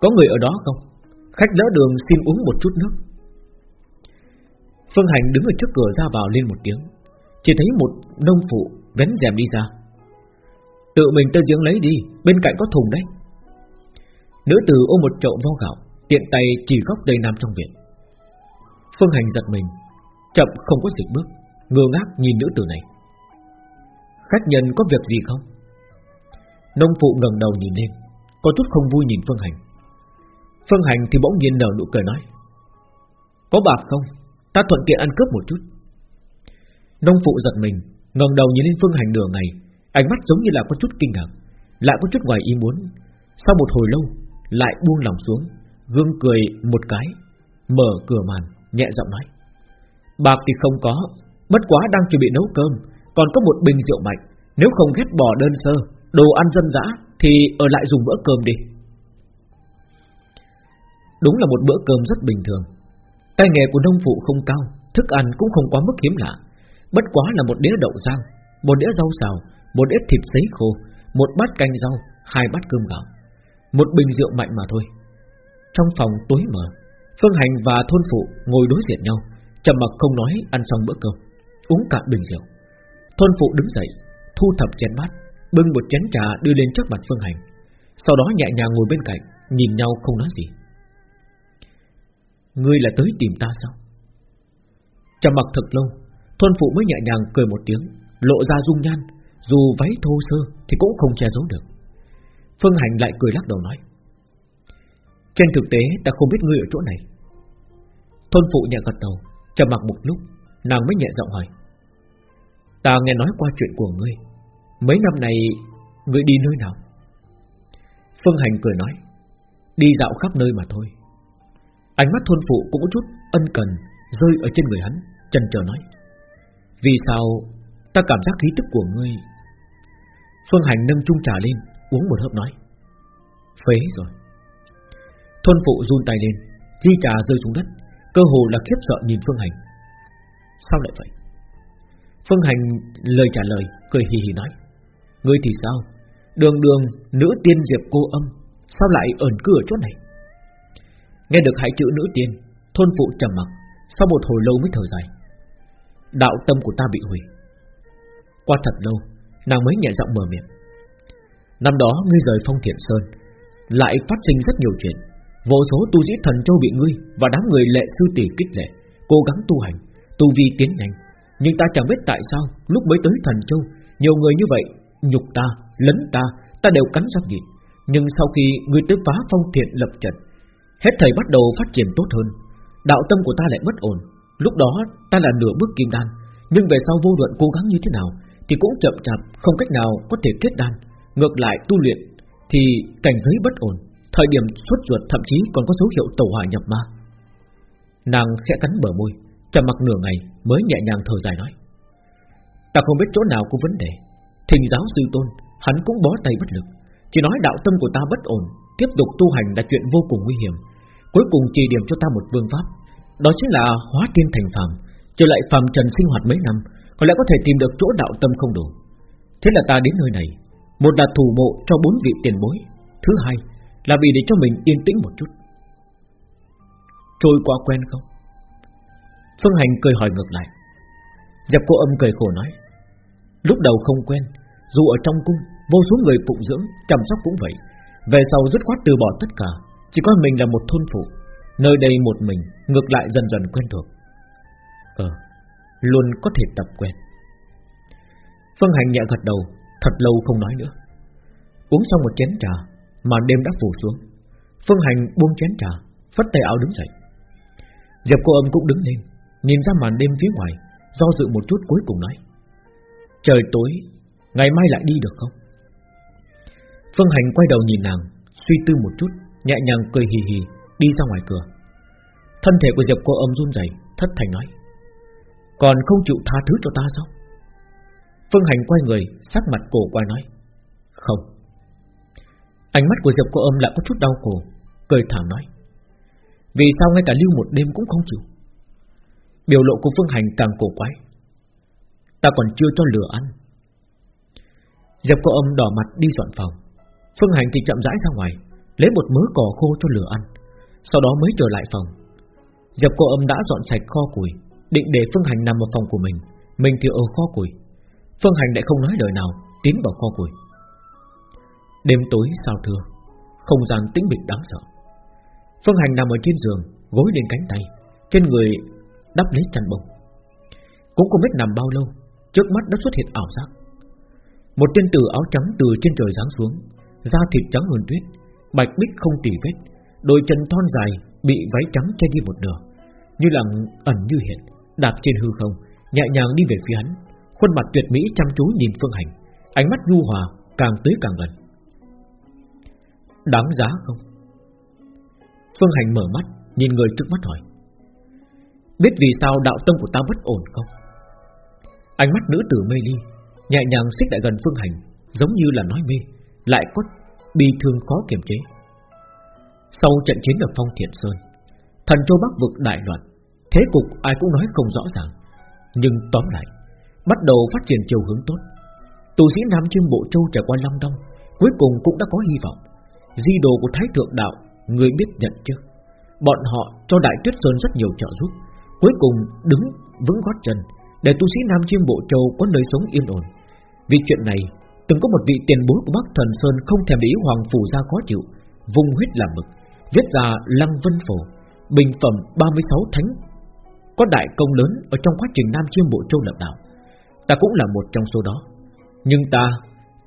Có người ở đó không? Khách đỡ đường xin uống một chút nước. Phương Hành đứng ở trước cửa ra vào lên một tiếng. Chỉ thấy một nông phụ vén rèm đi ra. Tự mình tới giếng lấy đi, Bên cạnh có thùng đấy. Nữ tử ôm một chậu vo gạo, Tiện tay chỉ góc đầy nam trong viện. Phương Hành giật mình, Chậm không có dịch bước, Ngơ ngác nhìn nữ tử này. Khách nhân có việc gì không? Nông phụ ngẩng đầu nhìn lên, Có chút không vui nhìn Phương Hành. Phương Hành thì bỗng nhiên nở nụ cười nói, Có bạc không? Ta thuận tiện ăn cướp một chút. Nông phụ giật mình, ngẩng đầu nhìn lên Phương Hành nửa ngày Ánh mắt giống như là có chút kinh ngạc, Lại có chút ngoài ý muốn. Sau một hồi lâu, Lại buông lòng xuống, Gương cười một cái, Mở cửa màn, nhẹ giọng nói. Bạc thì không có, Bất quá đang chuẩn bị nấu cơm, Còn có một bình rượu mạnh. Nếu không ghét bỏ đơn sơ, Đồ ăn dân dã Thì ở lại dùng bữa cơm đi. Đúng là một bữa cơm rất bình thường. Tay nghề của nông phụ không cao, Thức ăn cũng không quá mức hiếm lạ. Bất quá là một đĩa đậu rang, Một đĩa rau xào một ít thịt sấy khô, Một bát canh rau, Hai bát cơm gạo. Một bình rượu mạnh mà thôi. Trong phòng tối mờ, Phương Hành và thôn phụ ngồi đối diện nhau, trầm mặc không nói ăn xong bữa cơm, Uống cạn bình rượu. Thôn phụ đứng dậy, Thu thập chén bát, Bưng một chén trà đưa lên trước mặt Phương Hành. Sau đó nhẹ nhàng ngồi bên cạnh, Nhìn nhau không nói gì. Ngươi là tới tìm ta sao? Trầm mặc thật lâu, Thôn phụ mới nhẹ nhàng cười một tiếng, Lộ ra dung nhan dù váy thô sơ thì cũng không che giấu được. Phương Hành lại cười lắc đầu nói, Trên thực tế ta không biết ngươi ở chỗ này. Thôn phụ nhẹ gật đầu, Trầm mặc một lúc, Nàng mới nhẹ giọng hỏi, Ta nghe nói qua chuyện của ngươi. Mấy năm này Ngươi đi nơi nào? Phương Hành cười nói, Đi dạo khắp nơi mà thôi. Ánh mắt thôn phụ cũng có chút ân cần, Rơi ở trên người hắn Chân chờ nói, Vì sao ta cảm giác khí tức của ngươi Phương Hành nâng chung trà lên, Uống một hớp nói. Phế rồi. Thôn phụ run tay lên Ly trà rơi xuống đất, Cơ hồ là khiếp sợ nhìn Phương Hành. Sao lại vậy? Phương Hành lời trả lời, Cười hì hì nói. Ngươi thì sao? Đường đường, nữ tiên diệp cô âm, Sao lại ẩn cư ở chỗ này? Nghe được hai chữ nữ tiên Thôn phụ trầm mặc, Sau một hồi lâu mới thở dài. Đạo tâm của ta bị hủy. Qua thật lâu Nàng mới nhẹ giọng mở miệng. Năm đó ngươi rời phong thiện sơn Lại phát sinh rất nhiều chuyện. Vô số tu sĩ thần châu bị ngươi Và đám người lệ sư tỷ kích lệ Cố gắng tu hành, tu vi tiến nhanh. Nhưng ta chẳng biết tại sao Lúc mới tới thần châu Nhiều người như vậy, nhục ta, lấn ta Ta đều cắn răng nhịn. Nhưng sau khi ngươi tới phá phong thiện lập trận Hết thầy bắt đầu phát triển tốt hơn. Đạo tâm của ta lại bất ổn. Lúc đó ta là nửa bước kim đan Nhưng về sau vô luận cố gắng như thế nào thì cũng chậm chạp, không cách nào có thể kết đan. Ngược lại, tu luyện Thì cảnh giới bất ổn, Thời điểm xuất ruột thậm chí còn có dấu hiệu tẩu hỏa nhập ma. Nàng khẽ cắn bờ môi, trầm mặc nửa ngày mới nhẹ nhàng thở dài nói, Ta không biết chỗ nào có vấn đề. Thỉnh giáo sư tôn, Hắn cũng bó tay bất lực. Chỉ nói đạo tâm của ta bất ổn, Tiếp tục tu hành là chuyện vô cùng nguy hiểm. Cuối cùng chỉ điểm cho ta một phương pháp, Đó chính là hóa tiên thành phàm, Trở lại phàm trần sinh hoạt mấy năm có lẽ có thể tìm được chỗ đạo tâm không đủ. Thế là ta đến nơi này. Một là thủ mộ cho bốn vị tiền bối. Thứ hai là vì để cho mình yên tĩnh một chút. Trôi qua quen không? Phương Hành cười hỏi ngược lại. Dẹp cô âm cười khổ nói. Lúc đầu không quen, Dù ở trong cung, Vô số người phụng dưỡng, Chăm sóc cũng vậy. Về sau dứt khoát từ bỏ tất cả, Chỉ có mình là một thôn phụ. Nơi đây một mình, Ngược lại dần dần quen thuộc. Ờ Luôn có thể tập quen. Phương Hành nhẹ gật đầu, Thật lâu không nói nữa. Uống xong một chén trà Màn đêm đã phủ xuống. Phương Hành buông chén trà, Phất tay áo đứng dậy. Diệp cô âm cũng đứng lên, Nhìn ra màn đêm phía ngoài, Do dự một chút cuối cùng nói, Trời tối, Ngày mai lại đi được không? Phương Hành quay đầu nhìn nàng, Suy tư một chút, Nhẹ nhàng cười hì hì, Đi ra ngoài cửa. Thân thể của Diệp cô âm run rẩy, Thất thành nói còn không chịu tha thứ cho ta sao? Phương Hành quay người, Sắc mặt cổ quay nói, Không. Ánh mắt của Diệp cô âm lại có chút đau khổ, Cười thẳng nói, Vì sao ngay cả lưu một đêm cũng không chịu? Biểu lộ của Phương Hành càng cổ quái, Ta còn chưa cho lửa ăn. Diệp cô âm đỏ mặt đi dọn phòng. Phương Hành thì chậm rãi ra ngoài, Lấy một mớ cỏ khô cho lửa ăn, Sau đó mới trở lại phòng. Diệp cô âm đã dọn sạch kho củi Định để Phương Hành nằm ở phòng của mình. Mình thì ở kho củi. Phương Hành lại không nói lời nào, Tiến vào kho củi. Đêm tối sao thưa, Không gian tĩnh mịch đáng sợ. Phương Hành nằm ở trên giường, Gối lên cánh tay, Trên người đắp lấy chăn bông. Cũng không biết nằm bao lâu, Trước mắt đã xuất hiện ảo giác. Một tên tử áo trắng từ trên trời giáng xuống, Da thịt trắng hơn tuyết, Bạch bích không tỉ vết, Đôi chân thon dài bị váy trắng che đi một nửa, Như là ẩn như hiện. Đạp trên hư không, Nhẹ nhàng đi về phía hắn. Khuôn mặt tuyệt mỹ chăm chú nhìn Phương Hành, Ánh mắt nhu hòa càng tới càng gần. Đáng giá không? Phương Hành mở mắt, Nhìn người trước mắt hỏi. Biết vì sao đạo tâm của ta bất ổn không? Ánh mắt nữ tử mê ly, Nhẹ nhàng xích lại gần Phương Hành, Giống như là nói mê, Lại có bi thương khó kiềm chế. Sau trận chiến ở Phong Thiện Sơn, Thần Châu Bắc vực đại loạn Thế cục ai cũng nói không rõ ràng. Nhưng tóm lại, Bắt đầu phát triển chiều hướng tốt. Tù sĩ Nam Chiêm Bộ Châu trải qua Long Đông Cuối cùng cũng đã có hy vọng. Di đồ của Thái Thượng Đạo, Người biết nhận chưa Bọn họ cho Đại Tuyết Sơn rất nhiều trợ giúp, Cuối cùng đứng vững gót chân Để tu sĩ Nam Chiêm Bộ Châu có nơi sống yên ổn. Vì chuyện này, Từng có một vị tiền bối của Bắc Thần Sơn Không thèm để ý Hoàng Phủ ra khó chịu, Vùng huyết làm mực, Viết ra Lăng Vân Phổ, Bình phẩm 36 thánh có đại công lớn ở trong quá trình Nam Chiêm Bộ Châu lập đạo Ta cũng là một trong số đó. Nhưng ta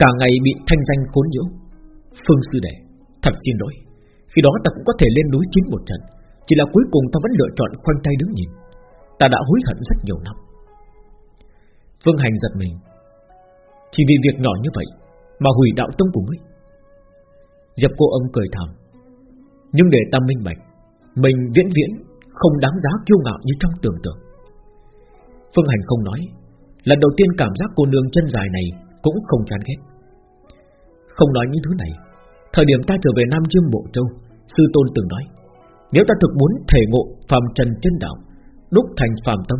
cả ngày bị thanh danh khốn nhiễu. Phương Sư Đệ, Thật xin lỗi. Khi đó ta cũng có thể lên núi chiến một trận. Chỉ là cuối cùng ta vẫn lựa chọn khoanh tay đứng nhìn. Ta đã hối hận rất nhiều năm. Phương Hành giật mình. Chỉ vì việc nhỏ như vậy Mà hủy đạo tông của ngươi. Diệp cô âm cười thầm. Nhưng để ta minh bạch, Mình viễn viễn không đáng giá kiêu ngạo như trong tưởng tượng. Phương Hành không nói, Lần đầu tiên cảm giác cô nương chân dài này Cũng không chán ghét. Không nói những thứ này, Thời điểm ta trở về Nam Chiêm Bộ Châu, Sư Tôn từng nói, Nếu ta thực muốn thể ngộ phàm trần chân đạo, Đúc thành phàm tâm,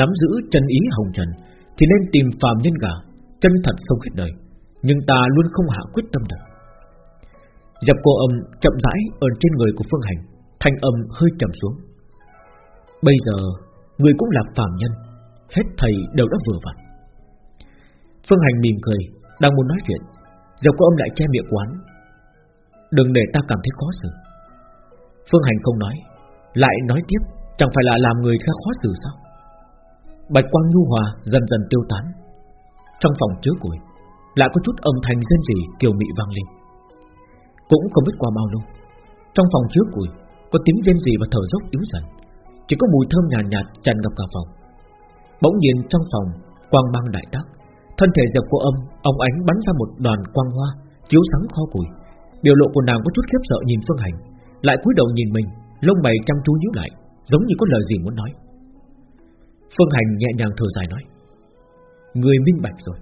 Nắm giữ chân ý hồng trần, Thì nên tìm phàm nhân gà, Chân thật sống hết đời, Nhưng ta luôn không hạ quyết tâm được. Dập cô âm chậm rãi Ở trên người của Phương Hành, Thanh âm hơi trầm xuống. Bây giờ, Người cũng là phàm nhân. Hết thầy đều đã vừa vặn. Phương Hành mỉm cười, Đang muốn nói chuyện. Dọc có ông lại che miệng quán. Đừng để ta cảm thấy khó xử. Phương Hành không nói, Lại nói tiếp, Chẳng phải là làm người khác khó xử sao? Bạch quang nhu hòa dần dần tiêu tán. Trong phòng chứa củi, Lại có chút âm thanh dân dị kiều mị vang lên. Cũng không biết qua bao lâu, Trong phòng chứa củi, Có tiếng rên gì và thở dốc yếu dần. Chỉ có mùi thơm nhàn nhạt, nhạt tràn ngập cả phòng. Bỗng nhiên trong phòng Quang mang đại tác. Thân thể dập của âm Ông ánh bắn ra một đoàn quang hoa Chiếu sáng kho củi. Biểu lộ của nàng có chút khiếp sợ nhìn Phương Hành Lại cúi đầu nhìn mình Lông mày chăm chú nhíu lại Giống như có lời gì muốn nói. Phương Hành nhẹ nhàng thở dài nói Người minh bạch rồi.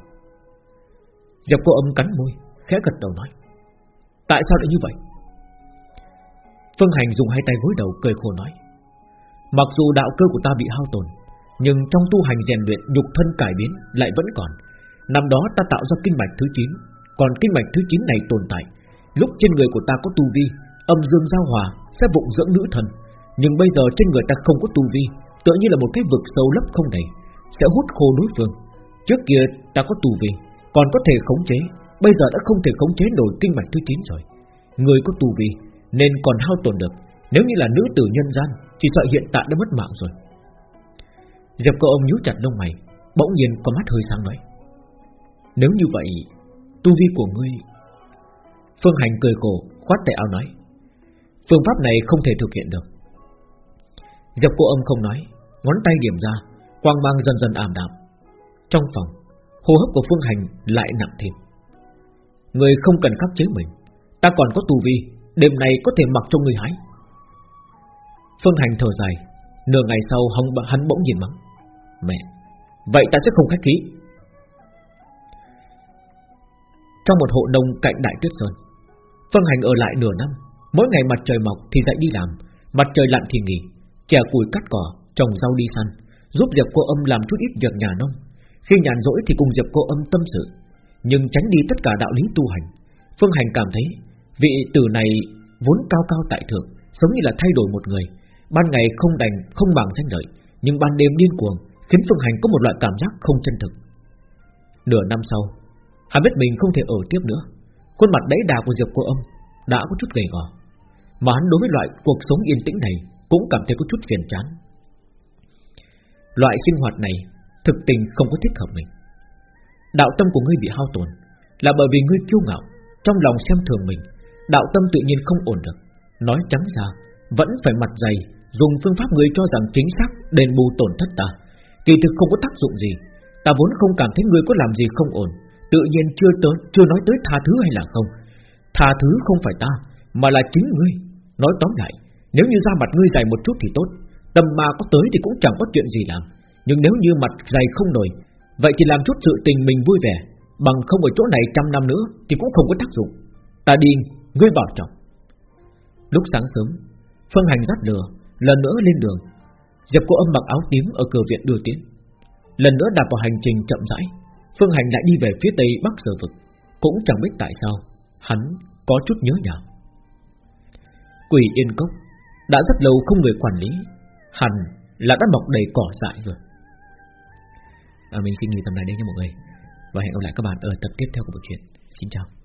Dập cô âm cắn môi Khẽ gật đầu nói Tại sao lại như vậy? Phương Hành dùng hai tay gối đầu cười khổ nói Mặc dù đạo cơ của ta bị hao tổn, Nhưng trong tu hành rèn luyện nhục thân cải biến lại vẫn còn. Năm đó ta tạo ra kinh mạch thứ 9 Còn kinh mạch thứ 9 này tồn tại. Lúc trên người của ta có tu vi, Âm dương giao hòa sẽ vụng dưỡng nữ thần. Nhưng bây giờ trên người ta không có tu vi, Tựa như là một cái vực sâu lấp không đầy, Sẽ hút khô đối phương. Trước kia ta có tu vi, Còn có thể khống chế, Bây giờ đã không thể khống chế nổi kinh mạch thứ 9 rồi. Người có tu vi, Nên còn hao tổn được, Nếu như là nữ tử nhân gian chỉ sợ hiện tại đã mất mạng rồi. Diệp cơ ông nhíu chặt lông mày, Bỗng nhiên có mắt hơi sáng nói Nếu như vậy, Tu vi của ngươi, Phương Hành cười cổ khoát tay áo nói, Phương pháp này không thể thực hiện được. Diệp cô âm không nói, Ngón tay điểm ra, Quang mang dần dần ảm đạm. Trong phòng, Hô hấp của Phương Hành lại nặng thêm. Người không cần khắc chế mình, Ta còn có tù vi, Đêm nay có thể mặc cho người hái. Phương Hành thở dài. Nửa ngày sau hắn bỗng nhìn mắng. Mẹ Vậy ta sẽ không khách khí. Trong một hộ đông cạnh Đại Tuyết Sơn Phương Hành ở lại nửa năm. Mỗi ngày mặt trời mọc thì dậy đi làm. Mặt trời lặn thì nghỉ. Chè củi cắt cỏ, trồng rau đi săn. Giúp Diệp cô âm làm chút ít việc nhà nông. Khi nhàn rỗi thì cùng Diệp cô âm tâm sự. Nhưng tránh đi tất cả đạo lý tu hành Phương Hành cảm thấy Vị tử này vốn cao cao tại thượng Giống như là thay đổi một người. Ban ngày không đành, không bằng danh lợi Nhưng ban đêm điên cuồng Khiến Phương Hành có một loại cảm giác không chân thực. Nửa năm sau Hắn biết mình không thể ở tiếp nữa. Khuôn mặt đẫy đà của Diệp cô âm Đã có chút gầy gò Mà hắn đối với loại cuộc sống yên tĩnh này Cũng cảm thấy có chút phiền chán. Loại sinh hoạt này Thực tình không có thích hợp mình. Đạo tâm của ngươi bị hao tổn Là bởi vì ngươi kiêu ngạo Trong lòng xem thường mình Đạo tâm tự nhiên không ổn được Nói trắng ra Vẫn phải mặt dày Dùng phương pháp ngươi cho rằng chính xác Đền bù tổn thất ta. Kỳ thực không có tác dụng gì. Ta vốn không cảm thấy ngươi có làm gì không ổn. Tự nhiên chưa tới chưa nói tới tha thứ hay là không. Tha thứ không phải ta Mà là chính ngươi. Nói tóm lại Nếu như da mặt ngươi dày một chút thì tốt. Tâm ma có tới thì cũng chẳng có chuyện gì làm. Nhưng nếu như mặt dày không nổi Vậy thì làm chút sự tình mình vui vẻ. Bằng không ở chỗ này trăm năm nữa Thì cũng không có tác dụng. Ta đi, ngươi bảo trọng Lúc sáng sớm Phương Hành dắt lừa Lần nữa lên đường Diệp cô âm mặc áo tím ở cửa viện đưa tiến Lần nữa đạp vào hành trình chậm rãi Phương Hành lại đi về phía tây bắc sở vực. Cũng chẳng biết tại sao Hắn có chút nhớ nhà. Quỷ yên cốc Đã rất lâu không người quản lý Hẳn là đã mọc đầy cỏ dại rồi. À, Mình xin nghỉ tầm này đây nha mọi người Và hẹn gặp lại các bạn ở tập tiếp theo của bộ truyện. Xin chào.